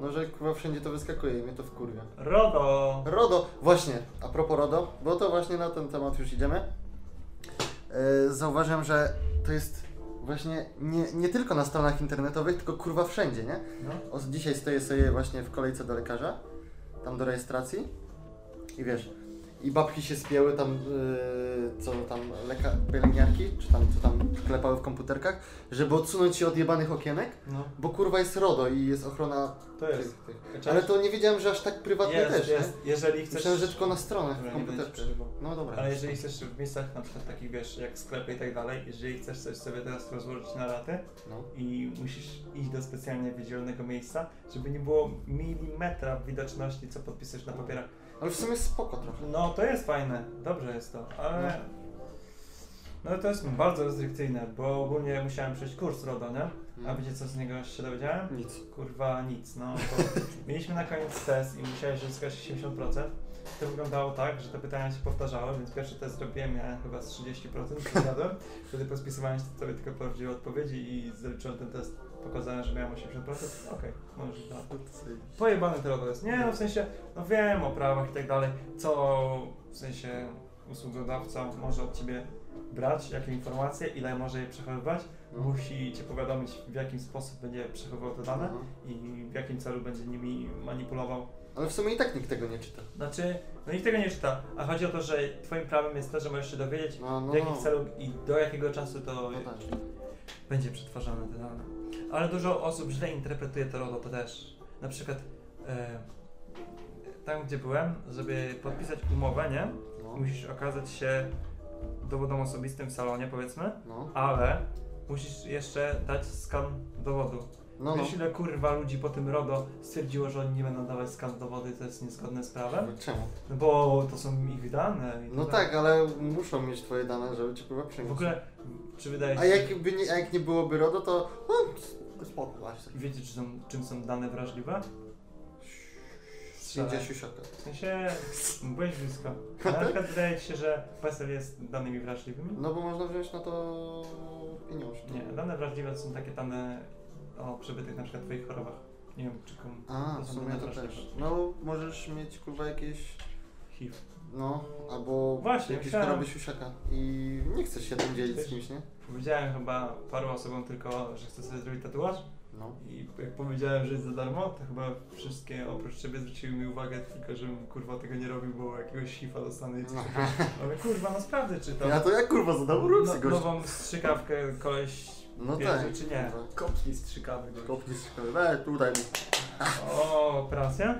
No, że kurwa wszędzie to wyskakuje i mnie to wkurwia. RODO! RODO, właśnie, a propos RODO, bo to właśnie na ten temat już idziemy. Yy, zauważyłem, że to jest właśnie nie, nie tylko na stronach internetowych, tylko kurwa wszędzie, nie? No. O, dzisiaj stoję sobie właśnie w kolejce do lekarza, tam do rejestracji i wiesz, i babki się spięły tam, yy, co tam, leka, pielęgniarki, czy tam, co tam klepały w komputerkach, żeby odsunąć się od jebanych okienek, No, bo kurwa jest RODO i jest ochrona to tych, jest. tych. Ale to nie wiedziałem, że aż tak prywatnie jest, też, jest. Jeżeli nie? chcesz... Myślałem, że tylko na stronach, w przerywał. No dobra. Ale jeżeli chcesz w miejscach na przykład takich wiesz, jak sklepy i tak dalej, jeżeli chcesz coś sobie teraz rozłożyć na raty No. i musisz iść do specjalnie wydzielonego miejsca, żeby nie było milimetra widoczności, co podpisujesz na papierach. Ale w sumie spoko trochę. No to jest fajne, dobrze jest to, ale... No to jest bardzo restrykcyjne, bo ogólnie musiałem przejść kurs RODO, nie? A No. wiecie co z niego się dowiedziałem? Nic. Kurwa nic, no. Bo mieliśmy na koniec test i musiałeś uzyskać 70%. To wyglądało tak, że te pytania się powtarzały, więc pierwszy test zrobiłem, miałem chyba z 30%, zjadłem. Wtedy po spisywaniu sobie tylko prawdziwe odpowiedzi i zaliczyłem ten test. Pokazałem, że miałem 80%. Okej, możesz dalej. Pojebany to jest. Nie, no w sensie, no wiem o prawach i tak dalej, co w sensie usługodawca może od ciebie brać, jakie informacje, ile może je przechowywać. No. Musi cię powiadomić, w jaki sposób będzie przechowywał te dane Aha. i w jakim celu będzie nimi manipulował. Ale w sumie i tak nikt tego nie czyta. Znaczy, no nikt tego nie czyta, a chodzi o to, że twoim prawem jest to, że możesz się dowiedzieć, No, no, w jakim no. celu i do jakiego czasu to No tak. będzie przetwarzane te dane. Ale dużo osób źle interpretuje to RODO, to też. Na przykład e, tam, gdzie byłem, żeby podpisać umowę, nie? No, Musisz okazać się dowodem osobistym w salonie, powiedzmy, no, ale musisz jeszcze dać skan dowodu. No. no. Wiesz ile kurwa ludzi po tym RODO stwierdziło, że oni nie będą dawać skan dowody, to jest niezgodne z prawem? Czemu? No bo to są ich dane. No to- tak, ale muszą mieć twoje dane, żeby cię kurwa przyjąć. W ogóle, czy wydaje się... A jakby nie, jak nie byłoby RODO, to no, spoko właśnie. Wiecie, czy są, czym są dane wrażliwe? Siusiaka. W sensie, byłeś blisko. Na przykład wydaje ci się, że PESEL jest danymi wrażliwymi? No bo można wziąć na to pieniążki. Nie, dane wrażliwe to są takie dane o przebytych na przykład twoich chorobach. Nie wiem, czy kom... A, to w sumie to też. No, możesz mieć kurwa jakieś, HIV. no, albo Właśnie, jakieś myślałem- choroby siusiaka i nie chcesz się tym dzielić z kimś, nie? Powiedziałem chyba paru osobom tylko, że chcę sobie zrobić tatuaż No. i jak powiedziałem, że jest za darmo, to chyba wszystkie oprócz ciebie zwróciły mi uwagę tylko, żebym kurwa tego nie robił, bo jakiegoś hifa dostanę i coś takiego. Ale kurwa, no sprawdzę, czy to Ja to jak kurwa zadał rób no, no, nową strzykawkę koleś No bierze, tak. czy nie. kurwa. Kopki strzykawy. gość. Kopnij strzykawę. Weź tutaj. O, operacja?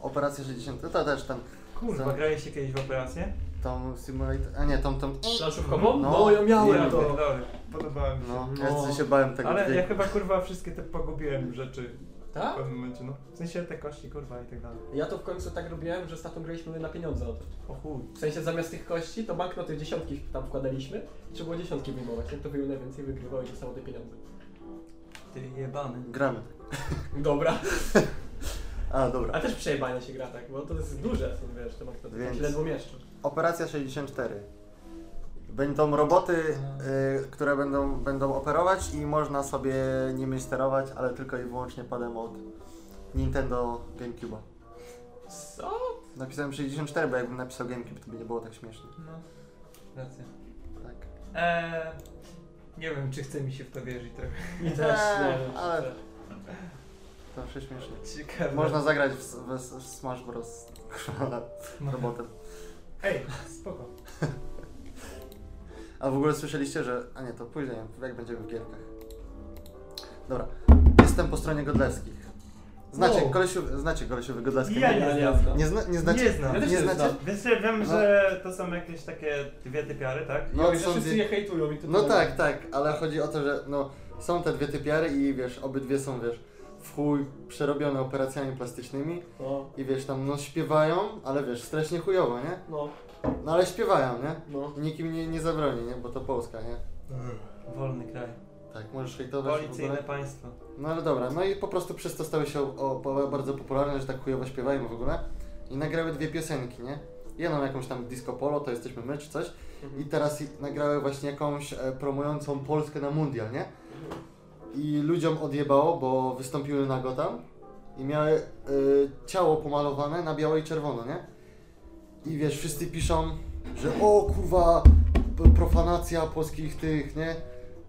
Operacja 60. To też tam, Kurwa, Co? graliście kiedyś w operację? tą simulator, a nie, tą, tą, Planszówkową? No. No, ja miałem to. pierdolę, Podobałem się. no, No. ja się bałem tego Ale ja dźwięku. chyba kurwa wszystkie te pogubiłem rzeczy. W Tak? pewnym momencie, no. W sensie te kości, kurwa i tak dalej. Ja to w końcu tak robiłem, że z tatą graliśmy na pieniądze od. O chuj. W sensie zamiast tych kości, to banknoty w dziesiątki tam wkładaliśmy trzeba było dziesiątki wyjmować. Ten to wyjął najwięcej, wygrywał i dostało te pieniądze. Ty jebany. Gramy. Dobra. A, dobra. A też przejebanie się gra tak, bo to jest duże, są, wiesz, te banknoty tam Więc- się ledwo mieszczą. Operacja 64. Będą roboty, y, które będą, będą operować i można sobie nimi sterować, ale tylko i wyłącznie padem od Nintendo GameCube'a. Co? Napisałem 64, bo jakbym napisał GameCube, to by nie było tak śmieszne. No. Racja. Tak. Eee, nie wiem, czy chce mi się w to wierzyć trochę. I też, nie wiem. ale- ale... Zawsze śmieszne. Ciekawe. Można zagrać w, w, w Smash Bros. No. robotem. Ej, spoko. A w ogóle słyszeliście, że... A nie, to później, jak będziemy w gierkach. Dobra. Jestem po stronie Godlewskich. Znacie, Wow. kolesiu, znacie kolesiów Godlewskich? Ja nie, nie znam. nie, zna, nie znacie? Nie znam. Ja nie znacie? znam. Więc ja wiem, No. że to są jakieś takie dwie typiary, tak? No, No, są wszyscy dwie- je hejtują i to No tak, tak, ale chodzi o to, że no, są te dwie typiary i wiesz, obydwie są, wiesz, w chuj przerobione operacjami plastycznymi No, i wiesz, tam no śpiewają, ale wiesz, strasznie chujowo, nie? no, No ale śpiewają, nie? no. I nikt im nie, nie zabroni, nie? Bo to Polska, nie? Wolny kraj. Tak, możesz hejtować w Policyjne ogóle. państwo. No ale dobra, no i po prostu przez to stały się o, o, bardzo popularne, że tak chujowo śpiewają w ogóle. I nagrały dwie piosenki, nie? Jedną jakąś tam disco polo, to jesteśmy my czy coś. I Mhm. teraz i- nagrały właśnie jakąś e, promującą Polskę na mundial, nie? I ludziom odjebało, bo wystąpiły nago tam i miały y, ciało pomalowane na biało i czerwono, nie? I wiesz, wszyscy piszą, że o kurwa, profanacja polskich tych, nie?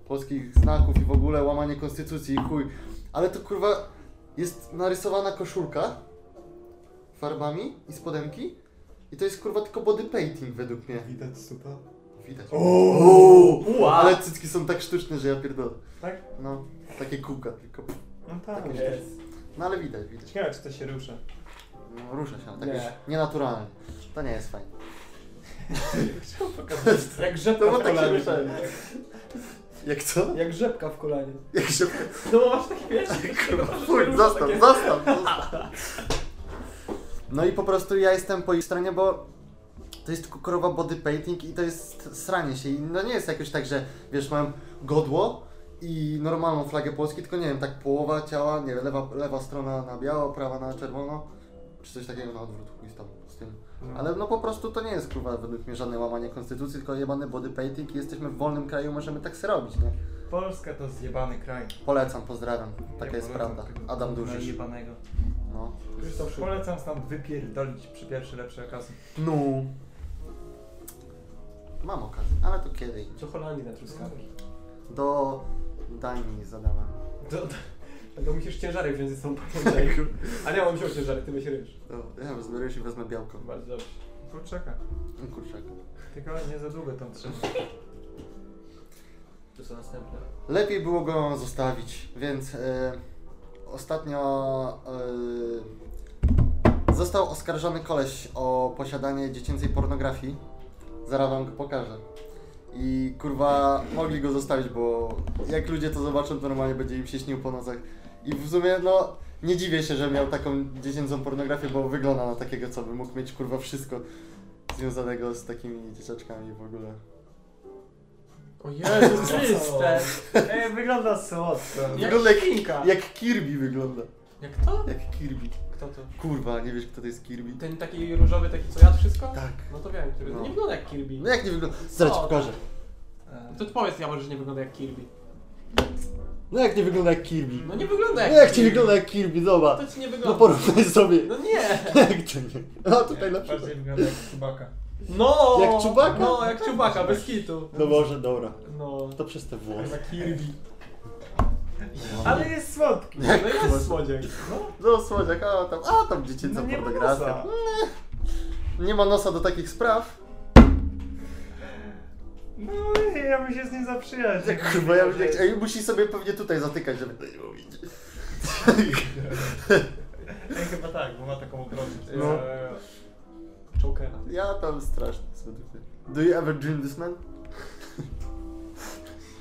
Polskich znaków i w ogóle łamanie konstytucji i chuj. Ale to kurwa jest narysowana koszulka farbami i spodenki i to jest kurwa tylko body painting według mnie. Widać suta. Widać. Ua! Ale cycki są tak sztuczne, że ja pierdolę. Tak? No, takie kółka tylko. No tak. Takie Jest. No ale widać, widać. Ciekawe, czy to się rusza. No, rusza się, tak Nie. już nienaturalnie. To nie jest fajne. Jak rzepka w tak się kolanie. ruszają. Jak co? Jak rzepka w kolanie. Jak się... No bo masz takie wiesz, Kurwa, fuj, zostaw, zostaw. No i po prostu ja jestem po ich stronie, bo to jest tylko korowa body painting i to jest sranie się. I no nie jest jakoś tak, że wiesz, mam godło i normalną flagę Polski, tylko nie wiem, tak połowa ciała, nie wiem, lewa, lewa strona na biało, prawa na czerwono, czy coś takiego na odwrót, chuj tam, z tym. Ale no po prostu to nie jest kurwa według mnie żadne łamanie konstytucji, tylko jebany body painting i jesteśmy w wolnym kraju, możemy tak sobie robić, nie? Polska to zjebany kraj. Polecam, pozdrawiam. Taka Ja jest prawda. Adam Dużysz. jebanego. No. Krzysztof. Polecam stąd wypierdolić przy pierwszej lepszej okazji. No. Mam okazję, ale to kiedy? Co Holandii na truskawki. Do Danii zadałem. To, to musisz ciężarek wziąć ze sobą pamiętaj. A nie, mam wziął ciężarek, ty weź ryż. No, ja wezmę ryż i wezmę białko. Bardzo dobrze. Kurczaka. No, Kurczak. Tylko nie za długo tam trzeba. To są następne. Lepiej było go zostawić, więc e, ostatnio e, został oskarżony koleś o posiadanie dziecięcej pornografii. Zaraz wam go pokażę. I kurwa, mogli go zostawić, bo jak ludzie to zobaczą, to normalnie będzie im się śnił po nocach. I w sumie, no, nie dziwię się, że miał taką dziecięcą pornografię, bo wygląda na takiego, co by mógł mieć kurwa wszystko związanego z takimi dzieciaczkami w ogóle. O Jezu Chryste! Ej, wygląda słodko. Jak Wygląda jak-. Jak Kirby wygląda. Jak to? Jak Kirby. Kto to? Kurwa, nie wiesz kto to jest Kirby? Ten taki różowy, taki co jadł wszystko? Tak. No to wiem, który. No. Nie wygląda jak Kirby. No jak nie wygląda? Zaraz ci pokażę. To powiedz ja może, że nie wygląda jak Kirby. No jak nie wygląda jak Kirby? No nie wygląda jak No jak ci Kirby. wygląda jak Kirby, zobacz. To ci nie No wygląda. porównaj sobie. No nie! Jak to nie? No tutaj na przykład. Bardziej wygląda jak Chewbacca. No! Jak Chewbacca? No, jak Czubaka, bez kitu. No może, dobra. No. To przez te włosy. Jak Kirby. Ale jest słodki. No jest słodziak. No. No słodziak, a tam, a tam dziecięca No nie ma pornografia. nosa. Nie ma nosa do takich spraw. No ja bym się z nim zaprzyjaźnił. Jak kurwa, ja bym nie chciał. Ej, Musi sobie pewnie tutaj zatykać, żeby to nie mówić. Ej, chyba tak, bo ma taką obronę. No. Chokera. Ja tam mnie. Do you ever dream this man?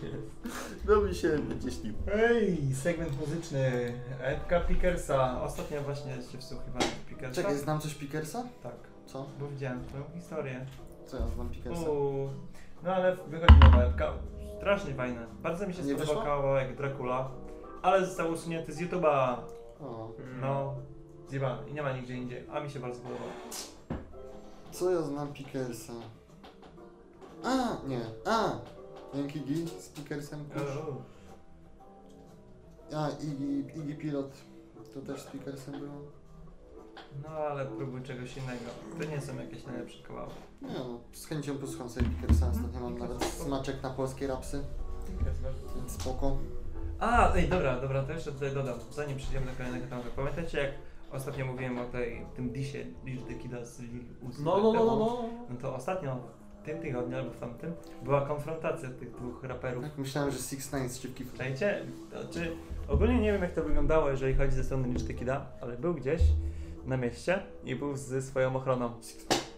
No mi się będzie śnił. Ej, segment muzyczny. Epka Pickersa. Ostatnio właśnie się wsłuchiwałem w Pickersa. Czekaj, znam coś Pickersa? Tak, Co? bo widziałem twoją historię. Co ja znam Pickersa? Uuu. No ale wychodzi nowa epka. Strasznie fajne. Bardzo mi się Nie spodobał kawałek Dracula, ale został usunięty z YouTube'a. O. No, zjebany. I nie ma nigdzie indziej, a mi się bardzo podobał. Co ja znam Pickersa? A, nie. A! G z Pickersem. A, Iggy, Iggy Pilot. To też z Pickersem było? No ale próbuj czegoś innego. To nie są jakieś najlepsze kawałki. Nie no, z chęcią posłucham sobie Pickersa. Ostatnio mam nawet smaczek na polskie rapsy, więc spoko. A, ej, dobra, dobra, to jeszcze tutaj dodam, zanim przejdziemy do kolejnego tematu. Pamiętacie jak ostatnio mówiłem o tej, tym disie Lil the Kida z Lil Uzi No, no, no, no, no. No to ostatnio, tym tygodniu albo w tamtym, była konfrontacja tych dwóch raperów. Tak myślałem, że Six Nine z szybki fut. Czajcie? Znaczy, ogólnie nie wiem jak to wyglądało, jeżeli chodzi ze strony the Kida, ale był gdzieś na mieście i był ze swoją ochroną.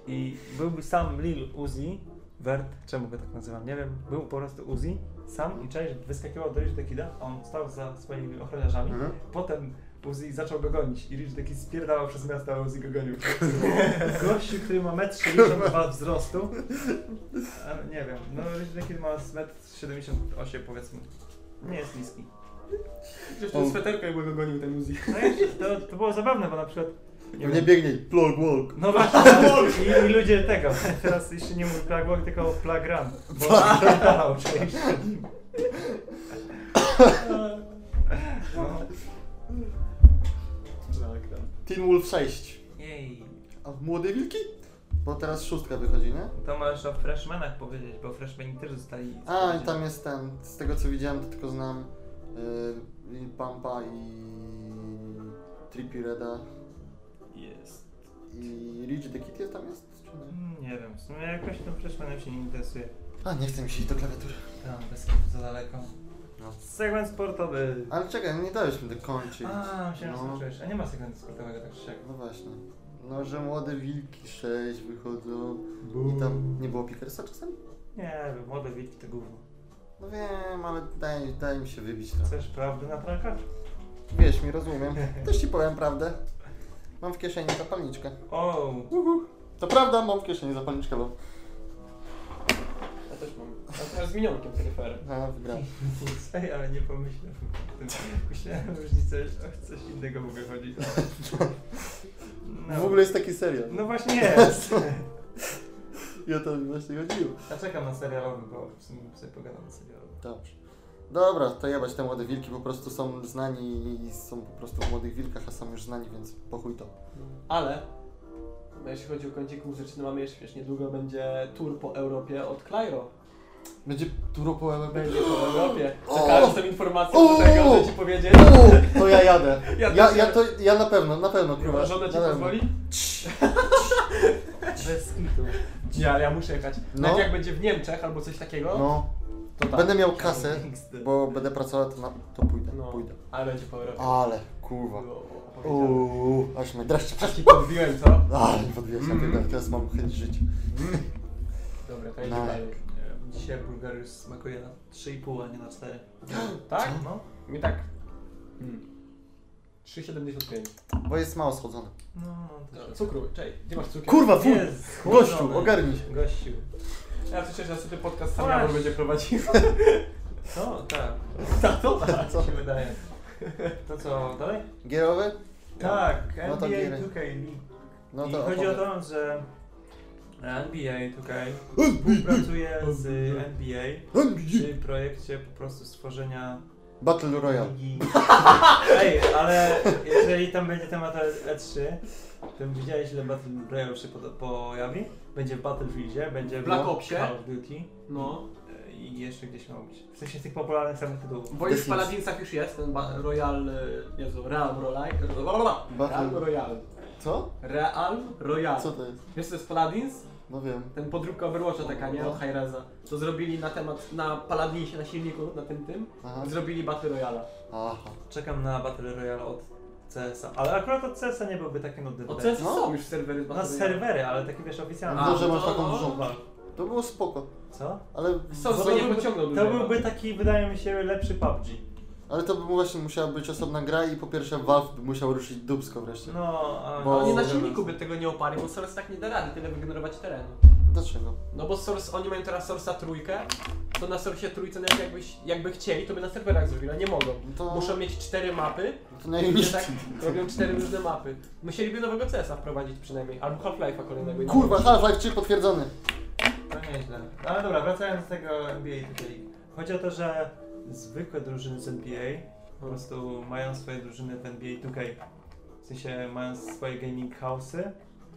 I byłby sam Lil Uzi Vert, czemu go tak nazywam, nie wiem, był po prostu Uzi sam i cześć wyskakiwał do the Kida, a on stał za swoimi ochroniarzami. Mhm. Potem Uzi zaczął go gonić i Rich taki spierdawał przez miasto, a Uzi go gonił. Gościu, który ma 1,62 m wzrostu. A, nie wiem, no Rich taki ma 1,78 m powiedzmy. Nie jest niski. Ten sweterka jakby go gonił ten Uzi. No i to, to było zabawne, bo na przykład... Nie, nie biegnij, plug walk. No właśnie, i, i ludzie tego, teraz jeszcze nie mówię plug walk, tylko plug run. Bo spierdalał część. No. Teen Wolf 6. Jej. A Młode Wilki? Bo teraz szóstka wychodzi, nie? To możesz o freshmanach powiedzieć, bo freshmani też zostali... A, i tam jest ten, z tego co widziałem, to tylko znam y, Lil Pampa i Trippie Reda Jest. i Rich the Kid jest tam jest, czy nie? Mm, Nie wiem, w sumie jakoś tym freshmanem się nie interesuje. A, nie chcę mi się iść do klawiatury. Tam, bez kitu za daleko. No. Segment sportowy. Ale czekaj, nie dałeś mi dokończyć. A, myślałem, że no. skończyłeś. A nie ma segmentu sportowego tak czy siak. no właśnie. No, że Młode Wilki 6 wychodzą i tam nie było Pickersa czasem? Nie wiem, młode wilki to gówno. No wiem, ale daj, daj mi się wybić trochę. Chcesz prawdy na trakach? Wiesz mi, rozumiem. Też ci powiem prawdę. Mam w kieszeni zapalniczkę. O, To prawda, mam w kieszeni zapalniczkę, bo... A teraz z minionkiem peryferem. A, wygrałem. Ej, ale nie pomyślałem o tym. Myślałem, że coś, o coś innego mogę chodzić. No. W ogóle jest taki serial. No właśnie jest. I o to mi właśnie chodziło. Ja czekam na serialowy, bo w sumie sobie pogadam na serialowy. Dobrze. Dobra, to jebać te młode wilki, po prostu są znani i są po prostu w młodych wilkach, a są już znani, więc pochuj to. Ale jeśli chodzi o kącik muzyczny, mamy jeszcze wiesz, niedługo będzie tour po Europie od Clairo. Będzie turo po LB. Będzie po Europie. Czekasz tą informację do tego, że ci powiedzieć. O, to ja jadę. Ja Ja, ja, to, ja na pewno, na pewno, kurwa. Żona ci pozwoli? Bez kitu. Nie, ale ja muszę jechać. No. Nawet jak będzie w Niemczech albo coś takiego, No, to tak. będę miał kasę, bo będę pracował, to, na, to pójdę, No, pójdę. ale będzie po Europie. Ale, kurwa. Opowiedziane. Uuu, aż mnie dreszcze przeszli. Taki podbiłem, co? Ale na pierdolę, teraz mam chęć żyć. Dobra, to No. jedziemy dalej. Dzisiaj Bulgariusz smakuje na 3,5, a nie na 4. Tak? No. Mi tak. Hmm. 3,75. Bo jest mało schodzony. No, no to Cukru, cześć, gdzie masz cukier? Kurwa, fuj! Jest, Gościu, schłodzony. ogarnij się. Gościu. Ja słyszę, że sobie podcast sam Właśnie. Jawor będzie prowadził. Co? Tak. Tato? Tak, co się wydaje. To co, dalej? Gierowy? Tak, No to NBA gierę. 2K League. No I to chodzi o to, że NBA 2K współpracuje z NBA przy projekcie po prostu stworzenia Battle Royale. ligi. Ej, ale jeżeli tam będzie temat E3, to widziałeś ile Battle Royale się pojawi? Będzie w Battlefieldzie, będzie w Black Opsie. Call of Duty No. i jeszcze gdzieś ma być. W sensie tych popularnych samych tytułów. Bo już w. Paladinsach już jest ten ba- Royal... y, Jezu, Real Royal. Battle- Real Royal. Co? Real Royal. Co to jest? Wiesz co jest Paladins? No wiem. Ten podróbka Overwatcha taka, nie? No. Od Hi-Reza. To zrobili na temat, na Paladinsie, na silniku, na tym tym. Aha. Zrobili Battle Royala. Aha. Czekam na Battle Royale od CS-a, ale akurat od CS-a nie byłby taki nudny. O wydaje mi CS się. No. są już serwery z Na Battle Royale. serwery, ale taki wiesz oficjalny. No, że to- masz taką no, dużą no. To było spoko. Co? Ale, Co, Bo co nie byłby- pociągnął To byłby taki, wydaje mi się, lepszy PUBG. Ale to by właśnie musiała być osobna gra i po pierwsze Valve by musiał ruszyć dubsko wreszcie. No, a... Bo- Oni na silniku by tego nie oparli, bo Source tak nie da rady tyle wygenerować terenu. Dlaczego? No bo Source, oni mają teraz Source'a trójkę, to na Source'ie trójce nawet jakbyś, jakby chcieli, to by na serwerach zrobili, a nie mogą. No to, Muszą mieć cztery mapy, to i najemnicy. tak robią cztery różne mapy. Musieliby nowego CS-a wprowadzić przynajmniej, albo Half-Life'a kolejnego. Kurwa, Half-Life 3 potwierdzony. To nieźle. Ale dobra, wracając do tego NBA tutaj. Chodzi o to, że zwykłe drużyny z NBA po prostu mają swoje drużyny w NBA 2K. W sensie mają swoje gaming house'y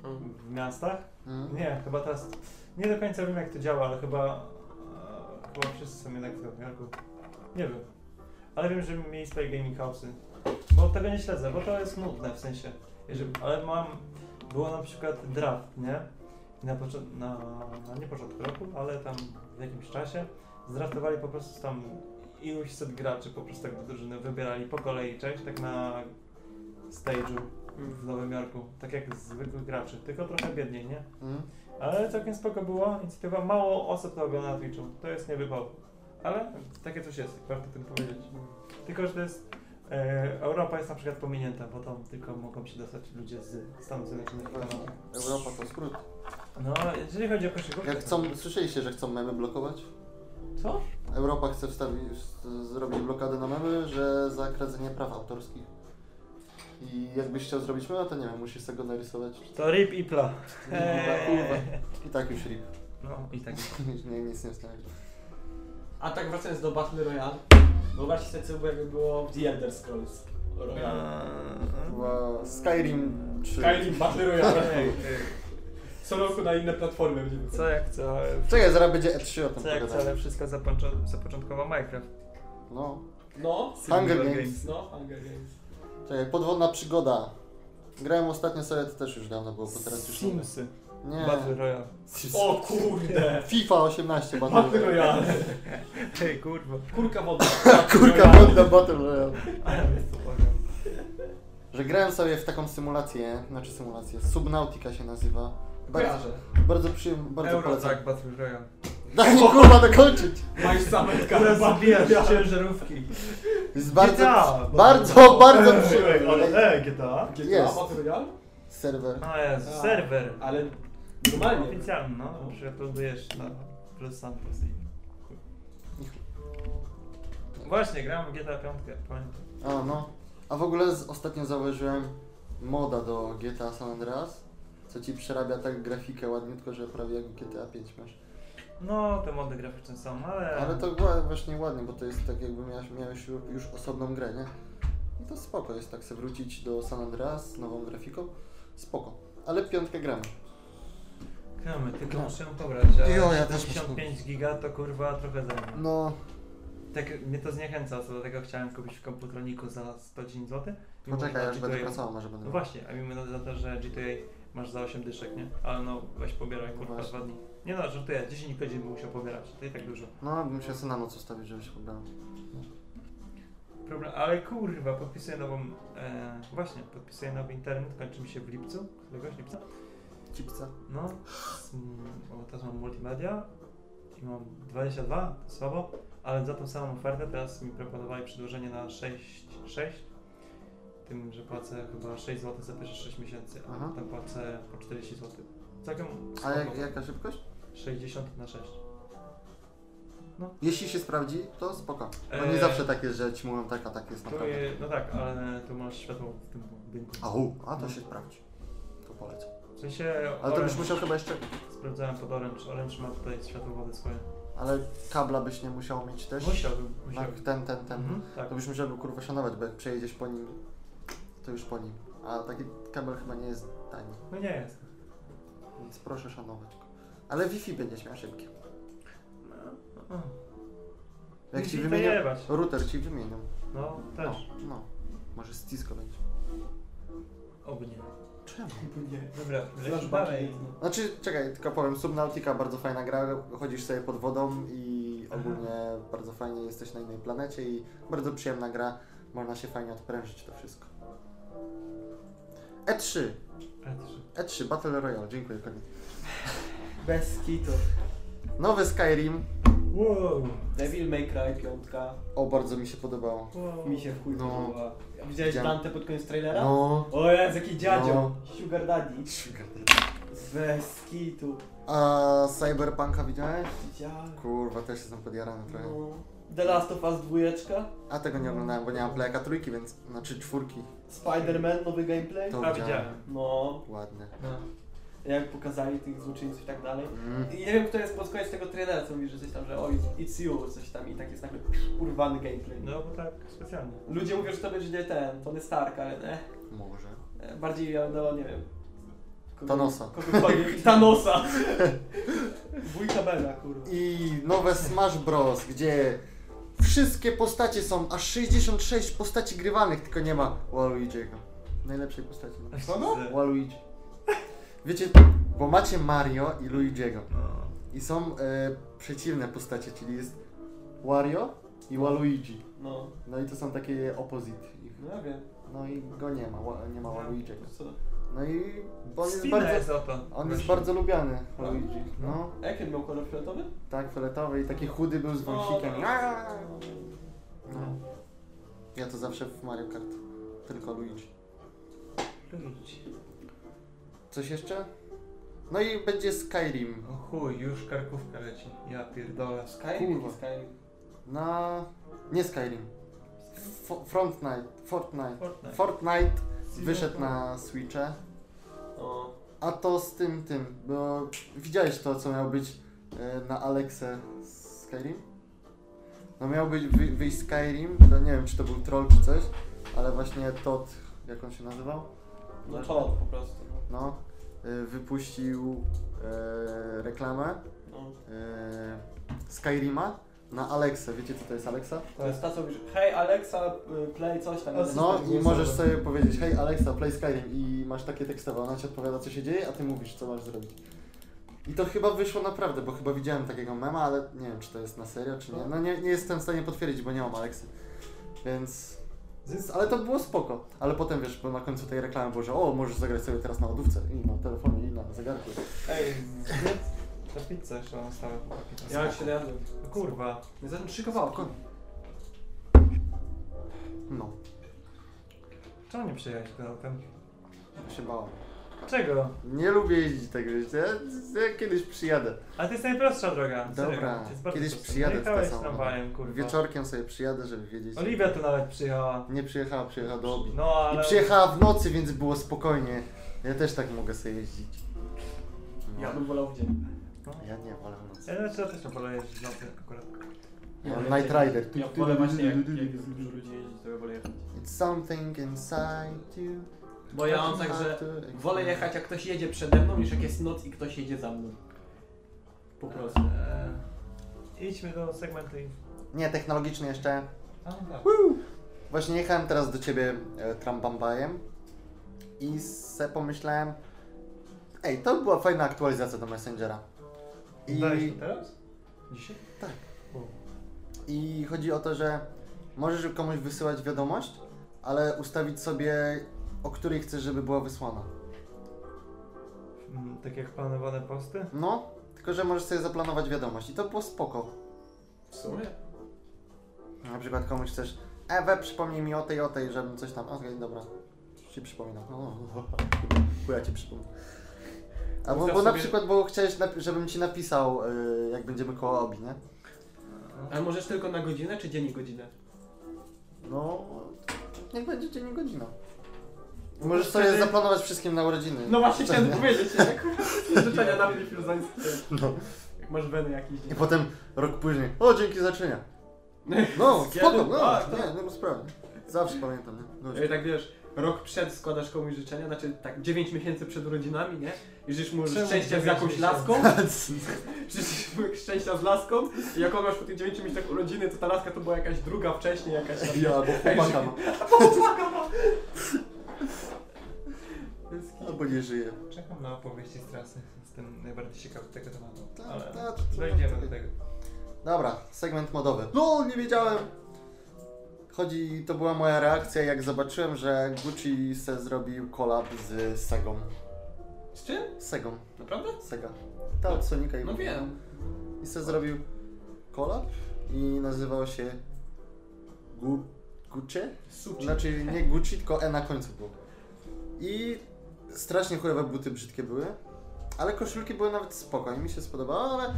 Mm. w miastach. Mhm. Nie, chyba teraz nie do końca wiem jak to działa, ale chyba e, chyba wszyscy są jednak w Nowym Jorku. Nie wiem. Ale wiem, że mieli swoje gaming house'y. Bo tego nie śledzę, bo to jest nudne w sensie. Jeżeli, ale mam, było na przykład draft, nie? I na, na, na nie początku roku, ale tam w jakimś czasie zdraftowali po prostu tam iluś set graczy po prostu tak do drużyny, wybierali po kolei, cześć, tak na stage'u w Nowym Jorku, tak jak zwykłych graczy, tylko trochę biedniej, nie? Mhm. Ale całkiem spoko było, inicjatywa, mało osób to ogląda na Twitchu, to jest niewypał. Ale takie coś jest, warto o tym powiedzieć. Tylko, że to jest, e, Europa jest na przykład pominięta, bo tam tylko mogą się dostać ludzie z Stanów Zjednoczonych. Europa to skrót. No, jeżeli chodzi o koszykówkę... Jak chcą, słyszeliście, że chcą memy blokować? Co? Europa chce wstawić, zrobić blokadę na memy, że za kradzenie praw autorskich. I jakbyś chciał zrobić mema, to nie wiem, musisz sobie go narysować. To RIP i pla. Kurwa. I tak już rip. No i tak. nie, nic nie wstawiać. A tak wracając do Battle Royale, wyobraźcie sobie co by jakby było w The Elder Scrolls Royale. Chyba Skyrim 3. Skyrim Battle Royale. Co roku na inne platformy będziemy. Co jak co? Czekaj, zaraz będzie E3 o tym Co jak co, pogadamy. ale wszystko zapoczą- zapoczątkował Minecraft. No. No, Hunger Games. no, Hunger Games. Czekaj, podwodna przygoda. Grałem ostatnio sobie, to też już dawno było, bo teraz już nie. Simsy. Nie. Battle Royale. Sims. O kurde! FIFA 18 Battle Battle Royale. Royale. Hej, kurwa. Kurka wodna. Kurka wodna Battle Royale. Ale jest to płakał. Że grałem sobie w taką symulację, znaczy symulację, Subnautica się nazywa. Bardzo, bardzo przyjemnie, bardzo polecam. Eurotrack Battle Royale. Daj mi kurwa dokończyć! Masz zametka. Teraz zabijasz ciężarówki. Jest bardzo, GTA. bardzo, bardzo przyjemnie. Ale e, GTA? GTA Jest. Battle Royale? Serwer. No jest, A. serwer. Ale normalnie. Oficjalny, no. Na przykład lądujesz na Los Santos i... Właśnie, grałem w GTA 5, pamiętam. A no. A w ogóle z, ostatnio zauważyłem moda do GTA San Andreas, co ci przerabia tak grafikę ładniutko, że prawie jak GTA 5 masz. No, te mody graficzne są, ale... Ale to ła- właśnie ładnie, bo to jest tak jakby miałeś, miałeś ju- już osobną grę, nie? I to spoko jest tak sobie wrócić do San Andreas z nową grafiką. Spoko. Ale piątkę gramy. Gramy, tylko No. muszę ją pobrać, a Jo, ja też 55 giga to kurwa trochę zajmie. No, Tak mnie to zniechęca, co do tego chciałem kupić w komputroniku za 110 zł. poczekaj, aż będę pracował, może będę. No właśnie, a mimo za to, że GTA masz za 8 dyszek, nie? Ale no weź pobieraj kurwa właśnie. dwa dni. Nie no, żartuję, 10 godzin bym musiał pobierać, to i tak dużo. No, bym się sobie na noc ustawić, żeby się pobrał. Problem, ale kurwa, podpisuję nową, e, właśnie, podpisuję nowy internet, kończy mi się w lipcu, któregoś lipca. Cipca. No, z, o, teraz mam multimedia i mam 22, to słabo, ale za tą samą ofertę teraz mi proponowali przedłużenie na 6, 6 tym, że płacę chyba 6 zł za pierwsze 6 miesięcy, a Aha. tam płacę po 40 zł. Całkiem A spoko. jak, jaka szybkość? 60 na 6. Jeśli się sprawdzi, to spoko. Bo nie Eee. zawsze tak jest, że ci mówią tak, a tak jest Tu, naprawdę. je- no tak, ale tu masz światło w tym budynku. Au, a to się sprawdzi. To polecam. W sensie Ale to byś Orange- musiał chyba jeszcze... Sprawdzałem pod Orange, Orange ma tutaj światłowody swoje. Ale kabla byś nie musiał mieć też? Musiałbym, musiałbym. ten, ten, ten. Mhm, tak. To byś musiał go kurwa szanować, bo jak przejedziesz po nim, to już po nim. A taki kabel chyba nie jest tani, No nie jest. więc proszę szanować go. Ale Wi-Fi będziesz miał szybkie. No, Jak ci wymienią, jebać. router ci wymienią. no też. No, no. Może z Cisco będzie. Oby nie. Czemu? Nie. Dobra, lecimy dalej. Znaczy, czekaj, tylko powiem, Subnautica bardzo fajna gra, chodzisz sobie pod wodą i ogólnie bardzo fajnie jesteś na innej planecie i bardzo przyjemna gra, można się fajnie odprężyć to wszystko. E3, Patrz. E3, Battle Royale, dziękuję koniec. Bez kitu. Nowy Skyrim. Wow. Devil May Cry 5 O, bardzo mi się podobało. wow. mi się w chuj No. podobała. A Widziałeś Widziałem. Dante pod koniec trailera? No. O jest jaki dziadzio! No. Sugar Daddy. Bez kitu. A Cyberpunka widziałeś? Widziałem. Kurwa, też jestem podjarany trochę. No. The Last of Us 2, A tego nie oglądałem, bo nie mam playaka trójki, więc... Znaczy czwórki. Spider-Man, nowy gameplay. To A widziałem. No, Ładnie. No. jak pokazali tych złoczyńców i tak dalej. Mm. I nie wiem kto jest pod koniec tego trailera, co mówi, że coś tam, że oj, it's you, coś tam i tak jest nagle urwany gameplay. No bo tak specjalnie. Ludzie mówią, że to będzie ten, Tony Stark, ale nie. Może. E, Bardziej, no nie wiem. Kogo- Thanosa. Kogokolwiek. Thanosa! Wujka Bena, kurwa. I nowe Smash Bros, gdzie wszystkie postacie są, aż 66 postaci grywalnych, tylko nie ma Waluigi'ego. Najlepszej postaci. Co no? Waluigi. Wiecie, bo macie Mario i Luigi'ego. No. I są e, przeciwne postacie, czyli jest Wario i Waluigi. No, No i to są takie opposite ich. no ja wiem. No i go nie ma, Wa- nie ma Waluigi'ego. Co? No i on jest Spina bardzo, jest o to. on jest Właśnie. bardzo lubiany, Waluigi. No, A jaki miał kolor fioletowy? tak, fioletowy i taki chudy był z wąsikiem. No. Ja to zawsze w Mario Kart. Tylko Luigi. Luigi. Coś jeszcze? No i będzie Skyrim. O chuj, już karkówka leci. Ja pierdolę. Skyrim? Kurwa. Skyrim. Na... Nie Skyrim. F Fortnite. Fortnite. Fortnite. Fortnite wyszedł na Switche. O, A to z tym, tym, bo widziałeś to, co miało być e, na Alexę Skyrim? No miał być wy, wyjść Skyrim, to nie wiem, czy to był troll czy coś, ale właśnie Todd, jak on się nazywał? no to po prostu. no. No, e, wypuścił e, reklamę No. e, Skyrima na Alexę. Wiecie, co to jest Alexa? To jest ta, co mówisz, hej Alexa, y, play coś tam. No i możesz sobie powiedzieć, hej Alexa, play Skyrim i masz takie tekstowe, ona ci odpowiada co się dzieje, a ty mówisz co masz zrobić. I to chyba wyszło naprawdę, bo chyba widziałem takiego mema, ale nie wiem czy to jest na serio czy nie. No nie, nie jestem w stanie potwierdzić, bo nie mam Alexy. Więc... Ale to było spoko. Ale potem wiesz, bo na końcu tej reklamy było, że o, możesz zagrać sobie teraz na lodówce i na telefonie i na zegarku. Ej, Ta pizza jeszcze mam stałe chłopaki. ja się jadłem. No kurwa. Nie zatem trzy kawałki. No, Czemu nie przyjechałeś tym autem? się bałem. Czego? Nie lubię jeździć tego, że ja, ja kiedyś przyjadę. A to jest najprostsza droga. Serio, Dobra, to jest bardzo kiedyś prosta. przyjadę jechałeś z tą tramwajem, kurwa. Wieczorkiem sobie przyjadę, żeby wiedzieć. Oliwia tu nawet przyjechała. Nie przyjechała, przyjechała do Obi. No ale... I przyjechała w nocy, więc było spokojnie. Ja też tak mogę sobie jeździć. No. Ja bym wolał w dzień. Ja nie wolę w nocy. Ja znaczy, ja też wolę jeździć w nocy akurat. Ja Night Rider. Ja wolę właśnie jak, jak jest dużo ludzi jeździć, to ja wolę jechać. It's something inside you. Bo ja mam tak, że wolę jechać jak ktoś jedzie przede mną, niż jak jest noc i ktoś jedzie za mną. Po prostu. Eee, idźmy do segmentu. Nie, technologicznie jeszcze. A, no tak. Właśnie jechałem teraz do ciebie e, trambambajem i se pomyślałem, ej, to była fajna aktualizacja do Messengera. I, to teraz? Dzisiaj? Tak. O. I chodzi o to, że możesz komuś wysyłać wiadomość, ale ustawić sobie, o której chcesz, żeby była wysłana. Mm, tak jak planowane posty? No, tylko że możesz sobie zaplanować wiadomość i to było spoko. W sumie? Na przykład komuś chcesz, Ewe, przypomnij mi o tej, o tej, żebym coś tam, okej, dobra, ci przypominam. No, chuja ci przypomnę. A bo, bo na sobie- przykład, bo chciałeś, napi- żebym ci napisał, y, jak będziemy koło obi, nie? Ale możesz tylko na godzinę, czy dzień i godzinę? No, niech będzie dzień i godzina. No Możesz sobie wtedy- zaplanować wszystkim na urodziny. No właśnie chciałem powiedzieć, nie? Życzenia na mnie filozoficzne. No. Jak masz weny jakieś. I potem rok później, o dzięki za czynia. No, Z spoko, kiedy? no, A, tak. nie, nie ma sprawy. Zawsze pamiętam, nie? No, I tak wiesz, rok przed składasz komuś życzenia, znaczy tak 9 miesięcy przed urodzinami, nie? I życzysz mu Czemu szczęścia z 9 jakąś miesięcy? laską. Życzysz mu szczęścia z laską i jak on masz po tych 9 miesiącach urodziny, to ta laska to była jakaś druga wcześniej, jakaś tam... Ja, bo chłopaka ma. Albo nie żyje. Czekam na opowieści z trasy. Jestem najbardziej ciekawy tego tematu. Ta, Ale ta, ta, dojdziemy ta. do tego. Dobra, segment modowy. No, nie wiedziałem. Chodzi, to była moja reakcja, jak zobaczyłem, że Gucci se zrobił collab z Segą. Z czym? Segą, Naprawdę? Sega. Ta od Sonika i No wiem. i sobie zrobił kolab i nazywał się Gu... Gucci? Suci. Znaczy nie Gucci, tylko E na końcu było. I strasznie chujowe buty brzydkie były, ale koszulki były nawet spoko i mi się spodobało, ale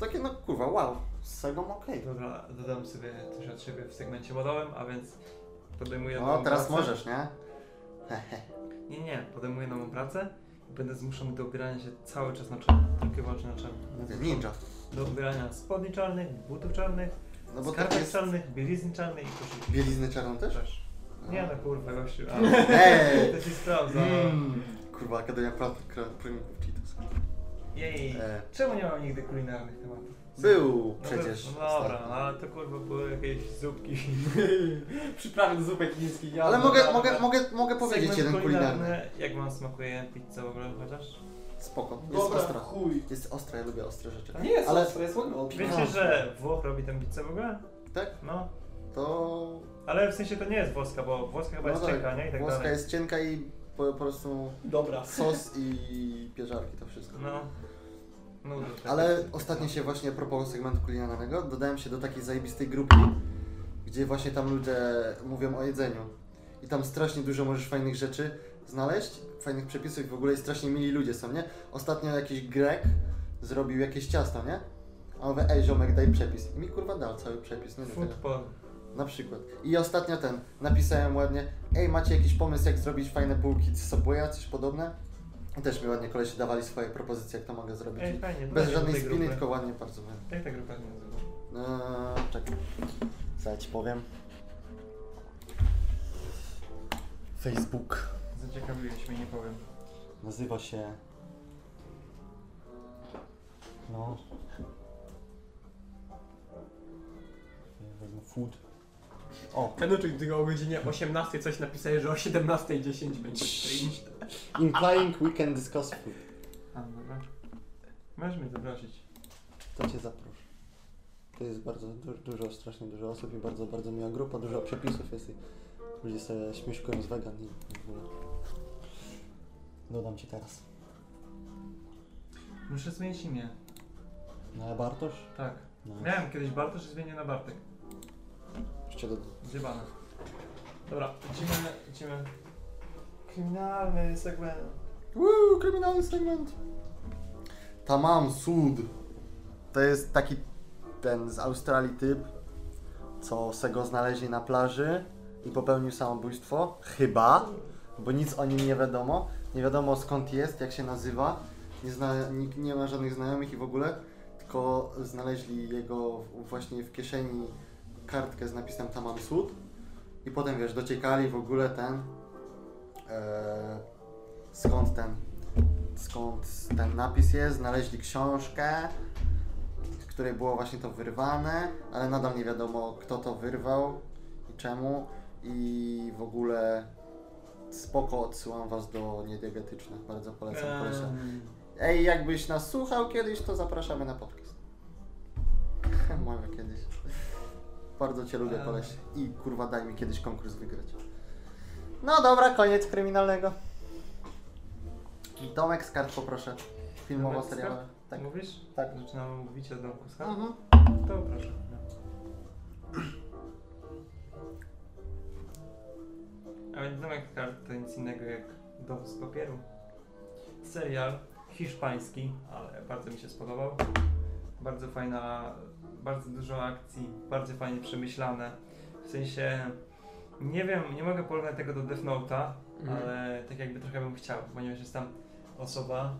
takie no kurwa, wow, z Segą okej. Dobra, dodam sobie coś od siebie w segmencie modowym, a więc podejmuję No nową teraz pracę. możesz, nie? Nie, nie, podejmuję nową pracę będę zmuszony do ubierania się cały czas na czarno, tylko i wyłącznie na czarno. Ninja. Do ubierania spodni czarnych, butów czarnych, No bo tak skarpet jest... czarnych, bielizny czarnej i koszulki. Bielizny czarną też? Też. Nie no kurwa gościu, a Ej! to się sprawdza. Mm. Kurwa, Akademia Praw Prynków Cheetos. Jej, E. czemu nie mam nigdy kulinarnych tematów? Był No to- przecież. No dobra, ostatnio. no, ale to kurwa były jakieś zupki. Przyprawy do zupy chińskiej. Ja Ale no, mogę, mogę, mogę, mogę powiedzieć jeden kulinarny. Jak wam smakuje pizza w ogóle chociaż? Spoko, jest Dobra, ostra. chuj. Jest ostra, ja lubię ostre rzeczy. Nie jest Ale- ostre, jest ładne. Wiecie, No. że Włoch robi tę pizzę w ogóle? Tak? No. To... Ale w sensie to nie jest włoska, bo włoska chyba no jest tak, cienka, nie? I tak Włoska dalej. jest cienka i po, po prostu Dobra. sos i pieczarki, to wszystko. No. Tak. Ale ostatnio się właśnie propos segmentu kulinarnego dodałem się do takiej zajebistej grupki, gdzie właśnie tam ludzie mówią o jedzeniu. I tam strasznie dużo możesz fajnych rzeczy znaleźć, fajnych przepisów i w ogóle i strasznie mili ludzie są, nie? Ostatnio jakiś Grek zrobił jakieś ciasto, nie? A on mówi, ej ziomek daj przepis. I mi kurwa dał cały przepis, nie. Football. Na przykład. I ostatnio ten, napisałem ładnie, ej macie jakiś pomysł jak zrobić fajne bułki z Subwaya, coś podobne? I też mi ładnie koleś dawali swoje propozycje jak to mogę zrobić. Ej, fajnie. Bez żadnej spiny, grupy. tylko ładnie bardzo ładnie. Jak ta grupa się nazywa? Eee, czekaj. Co ci powiem? Facebook. Zaciekawiłeś mnie, nie powiem. Nazywa się... No... Wezmę Food. O! Ten uczuć tylko o godzinie 18 coś napisałeś, że o 17.10 będzie stream. Implying we can discuss food. A, dobra. Możesz mnie zaprosić. To cię zaproszę. To jest bardzo du dużo, strasznie dużo osób i bardzo, bardzo miła grupa, dużo przepisów jest i ludzie sobie śmieszkują z wegan i w ogóle. Dodam ci teraz. Muszę zmienić imię. Na Bartosz? Tak. No. Miałem kiedyś Bartosz i zmienię na Bartek. Jeszcze dodam. Zjebane. Dobra, lecimy, lecimy. Kryminalny segment. Woo, kryminalny segment. Tamam Sud. To jest taki ten z Australii typ, co se go znaleźli na plaży i popełnił samobójstwo. Chyba, bo nic o nim nie wiadomo. Nie wiadomo skąd jest, jak się nazywa. Nie, zna, nikt nie ma żadnych znajomych i w ogóle. Tylko znaleźli jego właśnie w kieszeni kartkę z napisem Tamam Sud. I potem wiesz, dociekali w ogóle ten. E, skąd ten. Skąd ten napis jest. Znaleźli książkę, z której było właśnie to wyrwane, ale nadal nie wiadomo kto to wyrwał i czemu. I w ogóle spoko odsyłam was do niediegetycznych. Bardzo polecam kolesia. Ehm, Ej, jakbyś nas słuchał kiedyś, to zapraszamy na podcast. Może kiedyś. Bardzo cię lubię, Eee. koleś. I kurwa, daj mi kiedyś konkurs wygrać. No dobra, koniec kryminalnego. Domek z kart poproszę. Filmowo, Domek z kart? Tak. Mówisz? Tak. Zaczynamy mówić o domku z kart? Mhm. To proszę. A więc domek z kart to nic innego jak dowód z papieru. Serial hiszpański, ale bardzo mi się spodobał. Bardzo fajna, bardzo dużo akcji, bardzo fajnie przemyślane. W sensie, nie wiem, nie mogę porównać tego do Death Note'a, Mhm. ale tak jakby trochę bym chciał, ponieważ jest tam osoba,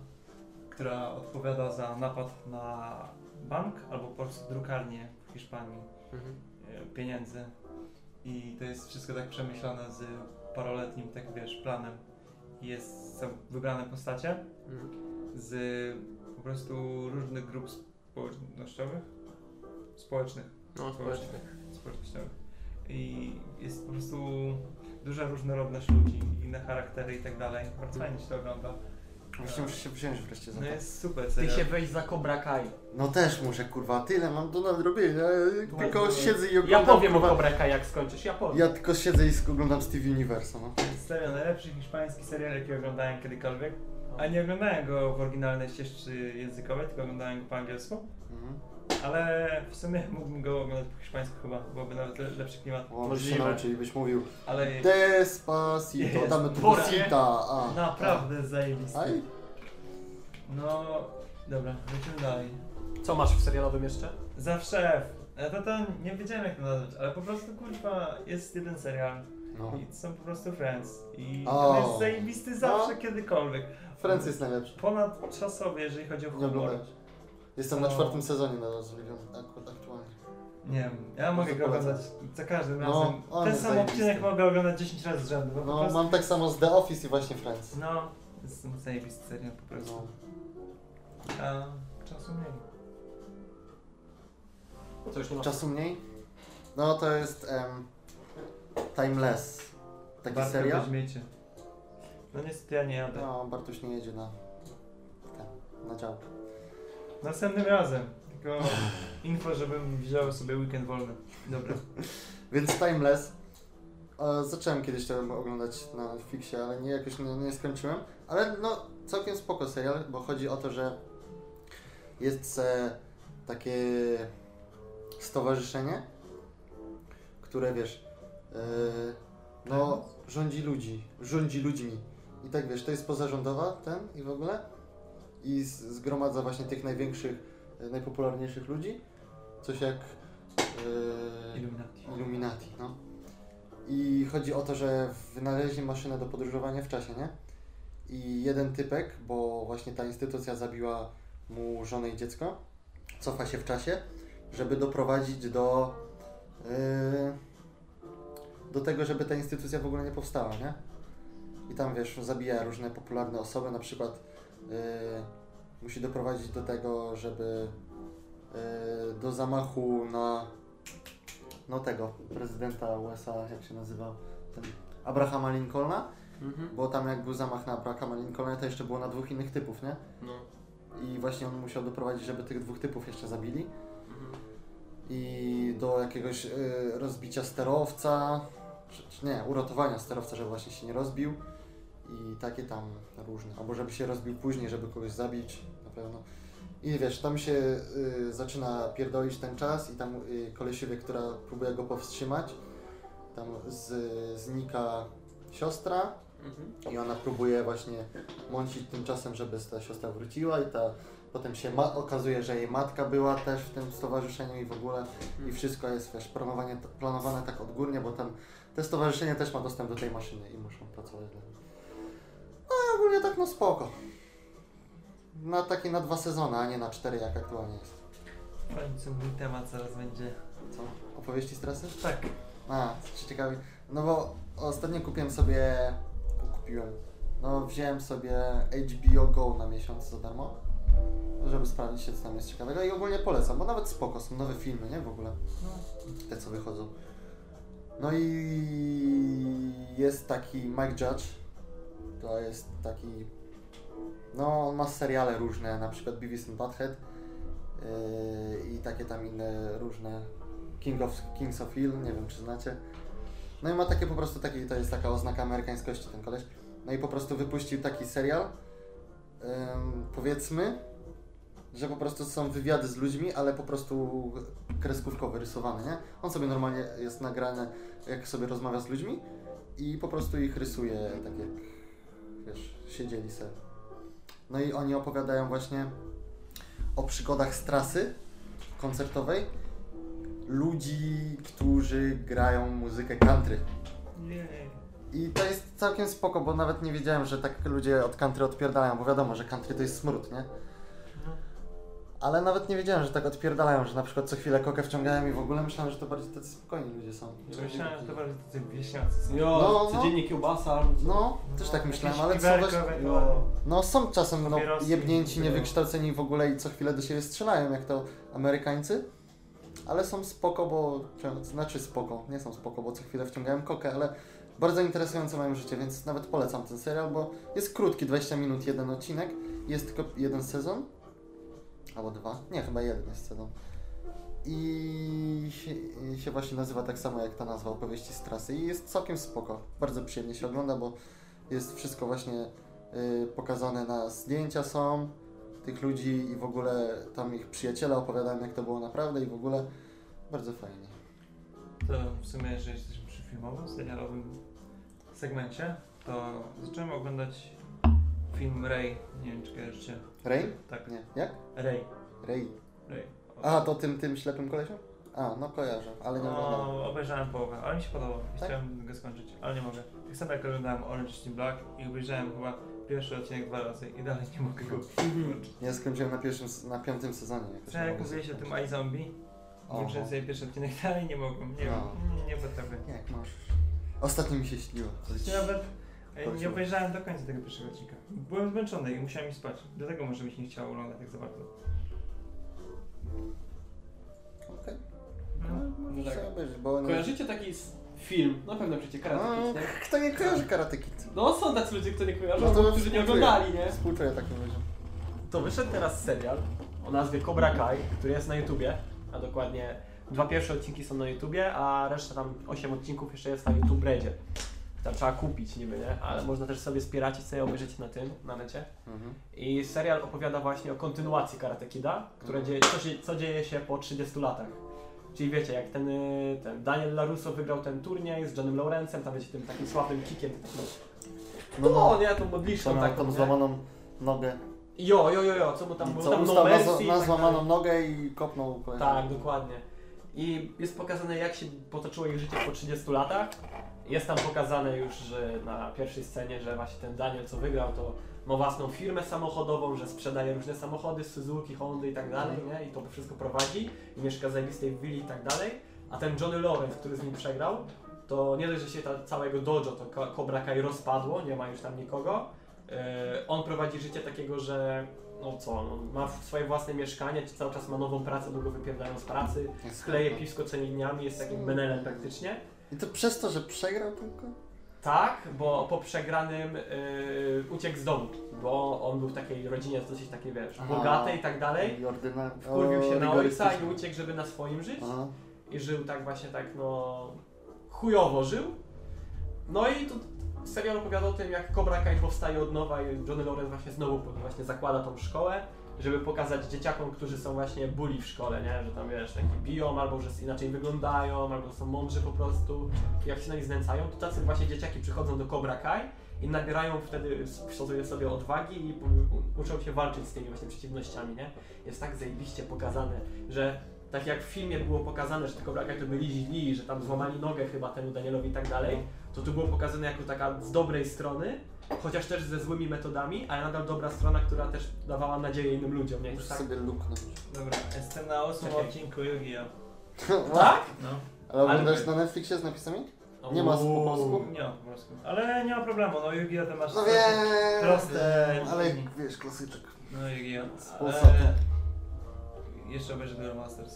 która odpowiada za napad na bank albo po prostu drukarnię w Hiszpanii e, pieniędzy. I to jest wszystko tak przemyślane z paroletnim, tak wiesz, planem. I jest, są wybrane postacie Mhm. z po prostu różnych grup społecznościowych, społecznych, No, społecznie. społecznościowych. I jest po prostu duża różnorodność ludzi, inne charaktery i tak dalej. Bardzo fajnie się to ogląda. Właśnie muszę się wziąć wreszcie za No to. jest super Ty serial. się weź za Cobra Kai. No też muszę, kurwa, tyle mam do nadrobienia. Ja tylko siedzę i Ja oglądam. powiem o kurwa, Cobra Kai jak skończysz, ja powiem. Ja tylko siedzę i oglądam Steve Universe, no. Serio, najlepszy hiszpański serial, jaki oglądałem kiedykolwiek. A nie oglądałem go w oryginalnej ścieżce językowej, tylko oglądałem go po angielsku. Mhm. Ale w sumie mógłbym go oglądać po hiszpańsku chyba, byłoby nawet le lepszy klimat. O, byś się Możliwe. byś mówił Ale Despacito, Jest. damy tu Bosita. A, naprawdę zajebisty. Aj. No, dobra, lecimy dalej. Co masz w serialowym jeszcze? Zawsze. Ja to, to nie wiedziałem jak to nazwać, ale po prostu kurwa jest jeden serial No. i to są po prostu Friends. I O. to jest zajebisty zawsze No. kiedykolwiek. Friends jest najlepszy. Ponadczasowy, jeżeli chodzi o Nie humor. Jestem na No. czwartym sezonie na akurat aktualnie. Nie wiem, ja mogę go polecam. oglądać za każdym No, razem. Ten sam zajebisty. odcinek mogę oglądać 10 razy z rzędu. No, prostu... mam tak samo z The Office i właśnie Friends. No, jest zajebisty serial po prostu. No. A czasu mniej. Co już nie? Czasu mniej? No to jest em, Timeless. Taki Bartka serial. weźmiecie. No niestety ja nie jadę. No, Bartuś nie jedzie na ten, na działkę. Następnym razem. Tylko info, żebym wziął sobie weekend wolny. Dobra. Więc Timeless. E, zacząłem kiedyś to oglądać na Netflixie, ale nie jakoś nie, nie skończyłem. Ale no, całkiem spoko serial, bo chodzi o to, że jest e, takie stowarzyszenie, które wiesz, e, no rządzi ludzi, rządzi ludźmi. I tak wiesz, to jest pozarządowa ten i w ogóle. I zgromadza właśnie tych największych, e, najpopularniejszych ludzi. Coś jak e, Illuminati. Illuminati, no. I chodzi o to, że wynaleźli maszynę do podróżowania w czasie, nie? I jeden typek, bo właśnie ta instytucja zabiła mu żonę i dziecko, cofa się w czasie, żeby doprowadzić do yy, do tego, żeby ta instytucja w ogóle nie powstała, nie? I tam wiesz, zabija różne popularne osoby, na przykład yy, musi doprowadzić do tego, żeby yy, do zamachu na no tego, prezydenta USA, jak się nazywa, ten Abrahama Lincolna, Mhm. bo tam jak był zamach na Abrahama Lincolna, to jeszcze było na dwóch innych typów, nie? No. I właśnie on musiał doprowadzić, żeby tych dwóch typów jeszcze zabili. Mhm. I do jakiegoś y, rozbicia sterowca, czy nie, uratowania sterowca, żeby właśnie się nie rozbił. I takie tam różne. Albo żeby się rozbił później, żeby kogoś zabić, na pewno. I wiesz, tam się y, zaczyna pierdolić ten czas i tam y, kolesiowie, która próbuje go powstrzymać, tam z, znika siostra, Mhm. i ona próbuje właśnie mącić tymczasem, żeby ta siostra wróciła i ta potem się ma- okazuje, że jej matka była też w tym stowarzyszeniu i w ogóle i wszystko jest wiesz, planowanie, planowane tak odgórnie, bo tam te stowarzyszenie też ma dostęp do tej maszyny i muszą pracować dla. No ogólnie tak no spoko. Na takie na dwa sezony, a nie na cztery jak aktualnie jest. Końcu mój temat zaraz będzie. Co? Opowieści stresy? Tak. A, co cię ciekawi. No bo ostatnio kupiłem sobie. Kupiłem. No, wziąłem sobie HBO Go na miesiąc za darmo. Żeby sprawdzić się, co tam jest ciekawego. I ogólnie polecam, bo nawet spoko, są nowe filmy, nie? W ogóle. Te, co wychodzą. No i jest taki Mike Judge. To jest taki. No, on ma seriale różne, na przykład Beavis and Butthead. Yy, I takie tam inne różne. King of, Kings of Hill, nie wiem czy znacie. No i ma takie po prostu, taki, to jest taka oznaka amerykańskości ten koleś. No i po prostu wypuścił taki serial, ym, powiedzmy, że po prostu są wywiady z ludźmi, ale po prostu kreskówkowo rysowane, nie? On sobie normalnie jest nagrany, jak sobie rozmawia z ludźmi i po prostu ich rysuje, tak jak, wiesz, siedzieli sobie. No i oni opowiadają właśnie o przygodach z trasy koncertowej ludzi, którzy grają muzykę country. I to jest całkiem spoko, bo nawet nie wiedziałem, że tak ludzie od country odpierdalają, bo wiadomo, że country to jest smród, nie? No. Ale nawet nie wiedziałem, że tak odpierdalają, że na przykład co chwilę kokę wciągają i w ogóle myślałem, że to bardziej tacy spokojni ludzie są. Myślałem, że to bardziej tacy wieśniacy. Jo, No, no. codziennie kiełbasa albo co. No, też tak No, myślałem, ale co weź... No są czasem no, jebnięci, no. niewykształceni w ogóle i co chwilę do siebie strzelają, jak to Amerykańcy. Ale są spoko, bo... Znaczy spoko, nie są spoko, bo co chwilę wciągają kokę, ale bardzo interesujące mają życie, więc nawet polecam ten serial, bo jest krótki, 20 minut, jeden odcinek. Jest tylko jeden sezon. Albo dwa. Nie, chyba jeden jest sezon. I się, i się właśnie nazywa tak samo jak ta nazwa opowieści z trasy. I jest całkiem spoko. Bardzo przyjemnie się ogląda, bo jest wszystko właśnie y, pokazane na zdjęcia są tych ludzi i w ogóle tam ich przyjaciele opowiadają jak to było naprawdę i w ogóle bardzo fajnie. To w sumie, jeżeli jesteśmy przy filmowym, serialowym segmencie, to zacząłem oglądać film Ray. Nie wiem, czy kojarzycie. Ray? Tak. Nie. Jak? Ray. Ray. Ray. A, to tym, tym ślepym kolesią? A, no kojarzę, ale nie oglądałem. No, obejrzałem połowę, ale mi się podobał. Tak? Chciałem go skończyć, ale nie mogę. Tak samo jak oglądałem Orange is the Black i obejrzałem chyba pierwszy odcinek dwa razy i dalej nie mogę go. Ja skończyłem na pierwszym, na piątym sezonie. Tak jak mówiłeś o tym iZombie, włączyłem sobie pierwszy odcinek, dalej nie mogłem. Nie wiem, No. nie, potrafię. Jak masz? Ostatnio mi się śniło. Nawet nie obejrzałem do końca tego pierwszego odcinka. Byłem zmęczony i musiałem iść spać. Dlatego może mi się nie chciało oglądać tak za bardzo. Okej. No. No tak. Trzeba obejrzeć, bo nie... Kojarzycie taki film? Na pewno przecież Karate No, Kid, nie? kto nie kojarzy Karate Kid? No są tacy ludzie, którzy nie kojarzą, No to którzy nie oglądali, nie? Współczuję takim ludziom. To wyszedł teraz serial o nazwie Cobra Kai, który jest na YouTubie, a dokładnie dwa pierwsze odcinki są na YouTubie, a reszta tam 8 odcinków jeszcze jest na YouTube Redzie. Tam trzeba kupić niby, nie? Ale można też sobie wspierać i sobie obejrzeć na tym, na necie. Mhm. I serial opowiada właśnie o kontynuacji Karate Kida, które dzieje, co, się, co dzieje się po 30 latach. Czyli wiecie, jak ten, y, ten Daniel LaRusso wygrał ten turniej z Johnem Lawrencem, tam wiecie, tym takim sławnym kickiem, takim, No, no, no, nie, tą modliszką taką, tą nie? złamaną nogę. Jo, jo, jo, jo, co mu tam było? Tam no na, mercy i na tak złamaną dalej. nogę i kopnął. Tak, dokładnie. I jest pokazane, jak się potoczyło ich życie po 30 latach. Jest tam pokazane już, że na pierwszej scenie, że właśnie ten Daniel, co wygrał, to ma własną firmę samochodową, że sprzedaje różne samochody, Suzuki, Hondy i tak dalej, nie? I to wszystko prowadzi i mieszka w zajebistej willi i tak dalej. A ten Johnny Lawrence, który z nim przegrał, to nie dość, że się ta, całego dojo, to Cobra Kai rozpadło, nie ma już tam nikogo. Yy, on prowadzi życie takiego, że no co, no, ma w- swoje własne mieszkanie, czy cały czas ma nową pracę, bo go wypierdają z pracy, skleje piwsko całymi dniami, jest takim menelem praktycznie. I to przez to, że przegrał tylko? Tak, bo po przegranym yy, uciekł z domu, bo on był w takiej rodzinie dosyć takiej, wiesz, Aha. bogatej i tak dalej. I ordynarny. Wkurwił się na ojca i uciekł, żeby na swoim żyć. Aha. I żył tak właśnie tak, no, chujowo żył. No i tu serial opowiada o tym, jak Cobra Kai powstaje od nowa i Johnny Lawrence właśnie znowu właśnie zakłada tą szkołę, żeby pokazać dzieciakom, którzy są właśnie bully w szkole, nie? Że tam wiesz, taki biją, albo że inaczej wyglądają, albo są mądrzy po prostu, jak się na nich znęcają, to tacy właśnie dzieciaki przychodzą do Cobra Kai i nabierają wtedy sobie, sobie odwagi i uczą się walczyć z tymi właśnie przeciwnościami, nie? Jest tak zajebiście pokazane, że tak jak w filmie było pokazane, że Cobra Kai to byli źli, że tam złamali nogę chyba temu Danielowi i tak dalej, to tu było pokazane jako taka z dobrej strony, chociaż też ze złymi metodami, ale nadal dobra strona, która też dawała nadzieję innym ludziom, nie? Muszę Tak, sobie luknąć. Dobra, jestem na ósmym Czekaj. odcinku Yu-Gi-Oh! tak? No. Ale oglądasz Ale- na Netflixie z napisami? Nie ma po polsku? Nie ma po polsku. Ale nie ma problemu, no Yu-Gi-Oh! to masz No wiem, proste... wiem, ale wiesz, klasyczek. No Yu-Gi-Oh! Polsatu. Ale... Jeszcze obejrzę Duel Masters.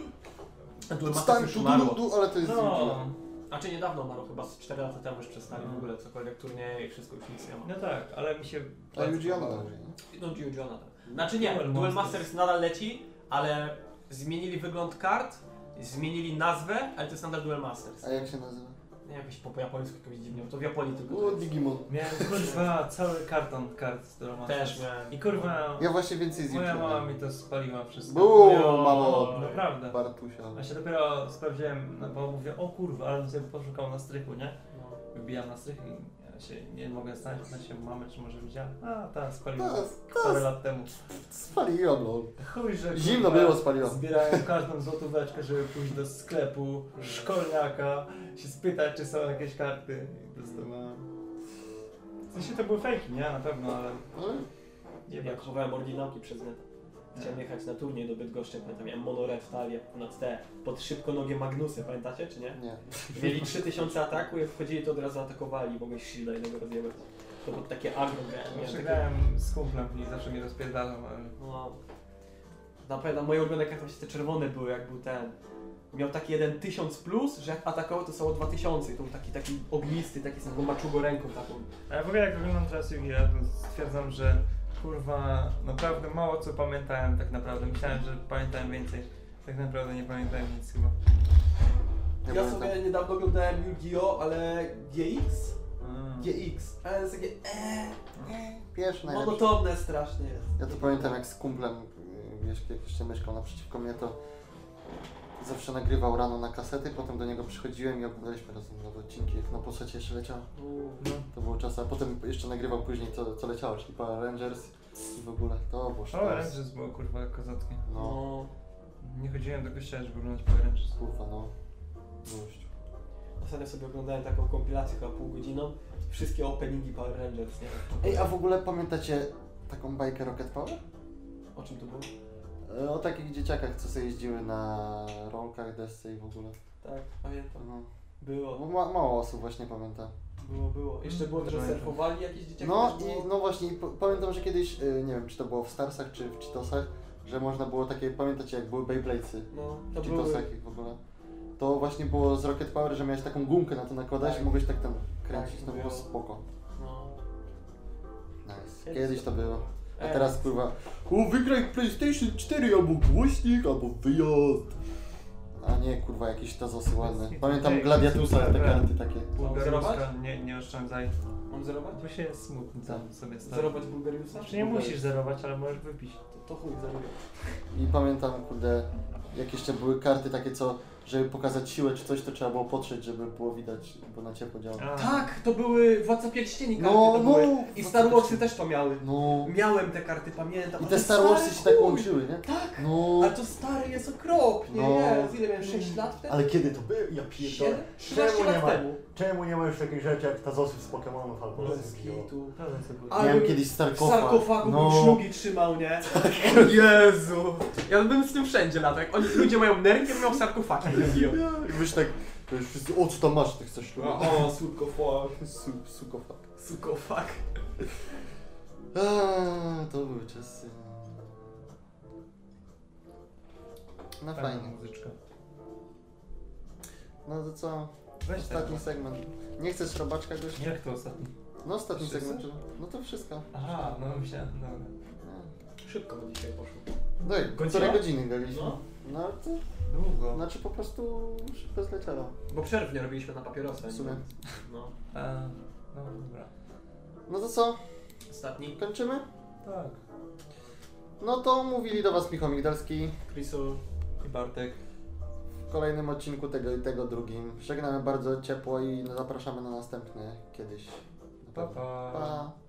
Duel Masters już tu, umarło. du, du, ale to jest No, A czy niedawno umarło, chyba z 4 lata temu już przestali No. w ogóle cokolwiek turnieje i wszystko już nic nie ma. no tak, ale mi się... A nadal żyje, nie? No Yu Johna tak. Znaczy nie, Duel Duel, Masters. Masters nadal leci, ale zmienili wygląd kart, zmienili nazwę, ale to jest nadal Duel Masters. A jak się nazywa? Nie jakoś po, po japońsku jakoś dziwnie, bo to w Japonii tylko O. Digimon. Miałem kurwa cały karton kart z Duel Masters. Też miałem. I kurwa, Ja właśnie więcej z moja mama mi to spaliła wszystko. O, mamo. Naprawdę. Bartusia. A się dopiero sprawdziłem, no bo mówię, o kurwa, ale sobie poszukał na strychu, nie? No. Wybijam na strych i się nie mogę znaleźć, pytam się mamy, czy może widziała. A, ta spaliła Tas, parę tas, lat temu. spaliłem, no. Chuj, że Zimno było, spaliłem. Zbierałem każdą złotóweczkę, żeby pójść do sklepu, szkolniaka, się spytać, czy są jakieś karty. I po prostu, no... W sensie to były fejki, nie? Na pewno, ale... Ale Nie Jak chowałem oryginałki przez net. Chciałem jechać na turniej do Bydgoszczy, pamiętam, miałem monorę w talię ponad te, pod szybko nogie Magnusy, pamiętacie czy nie? nie. Mieli 3000 ataku, jak wchodzili to od razu atakowali mogłeś shielda jednego rozjebać. To było takie agro grałem, miałem takie... przegrałem z kumplem i zawsze mnie rozpierdalał, ale... No. Na pewno moje ulubione karty właśnie te czerwone były, jak był ten. Miał taki jeden 1000 plus, że jak atakował to są 2000 i to był taki, taki ognisty, taki z taką maczugo ręką taką. A ja w ogóle jak oglądam teraz Yu-Gi-Oh! to stwierdzam, że kurwa naprawdę mało co pamiętałem tak naprawdę. Myślałem, że pamiętałem więcej. Tak naprawdę nie pamiętałem nic chyba. Ja Ja pamiętam. sobie niedawno oglądałem Yu-Gi-Oh, ale GX. A. GX. A jest takie eee, Pierwszy najlepszy. monotonne strasznie jest. Ja to pamiętam jak z kumplem, y, wiesz, jak jeszcze mieszkał naprzeciwko mnie, to zawsze nagrywał rano na kasety, potem do niego przychodziłem i oglądaliśmy razem nowe odcinki, jak na posecie jeszcze leciał. No. To było czas, a potem jeszcze nagrywał później co, co leciało, czyli Power Rangers i w ogóle. To było Power sztos. Rangers było kurwa kozackie. No, No. Nie chodziłem do kościoła, żeby oglądać Power Rangers. kurwa, no. Gość. Ostatnio sobie oglądałem taką kompilację chyba pół godziną. Wszystkie openingi Power Rangers, nie? Ej, a w ogóle pamiętacie taką bajkę Rocket Power? O czym to było? E, O takich dzieciakach, co sobie jeździły na rolkach, desce i w ogóle. Tak, pamiętam. No. Było, Bo Ma, mało osób właśnie pamięta. było, było. Jeszcze było to, że surfowali jakieś dzieciaki No było. i no właśnie, pamiętam, że kiedyś, y, nie wiem czy to było w Starsach czy w Cheetosach, że można było takie, pamiętacie jak były Beybladesy No, w to były... Cheetosach i w ogóle. To właśnie było z Rocket Power, że miałeś taką gumkę na to nakładać Tak. i mogłeś tak tam kręcić, Tak, to było było. spoko. No. Nice. Kiedyś to było. A teraz kurwa, o wygraj PlayStation 4 albo głośnik, albo wyjazd. A nie kurwa jakieś tazosy ładne. Pamiętam Gladiatusa, te karty takie. Zerować? nie, nie oszczędzaj. Mam zerować? Bo się jest smutny sam sobie stary. Zerować Bulgariusa? Znaczy nie musisz zerować, ale możesz wypić. To, to chuj, zeruję. I pamiętam, kurde, jak jeszcze były karty takie, co, żeby pokazać siłę czy coś, to trzeba było potrzeć, żeby było widać, bo na ciepło działa. A, Tak, to były Władca Pierścieni karty No, to no, były. I Władca Star Warsy też to miały. No. Miałem te karty, pamiętam. I te Star Warsy się tak łączyły, nie? Tak, No. ale to stary jest okropnie, No. Jezu, ile miałem 6 lat wtedy? Ale kiedy to było? Ja Siedem? pierdolę. 13 Czemu nie lat ma? temu. Czemu nie ma już takich rzeczy jak Tazosy z Pokemonów albo Bez kitu. Miałem bym kiedyś W sarkofag. sarkofagu no. bym szlugi trzymał, nie? Jezu! Ja bym z tym wszędzie latał. Jak oni ludzie mają nerki, ja miał sarkofagi. I byś tak, wiesz, wszyscy, o co tam masz, ty chcesz ślubu? O, sarkofag. Su, sukofag. Sarkofag. Aaa, to były czasy. No fajnie. muzyczka. No to co? Weź Ostatni segment. Nie chcesz robaczka gościa? Jak to ostatni? No ostatni Wszyscy? segment. czy- No to wszystko. Aha, no myślałem, dobra. No. Szybko mi dzisiaj poszło. No i Godzina? półtorej godziny graliśmy. No. No to Długo. znaczy po prostu szybko zleciało. Bo przerw nie robiliśmy na papierosa. W sumie. No. A, no dobra. No to co? Ostatni. Kończymy? Tak. No to mówili do Was Michał Migdalski Chrisu. I Bartek. W kolejnym odcinku tego i tego drugim. Żegnamy bardzo ciepło i zapraszamy na następny kiedyś. Pa, pa. pa.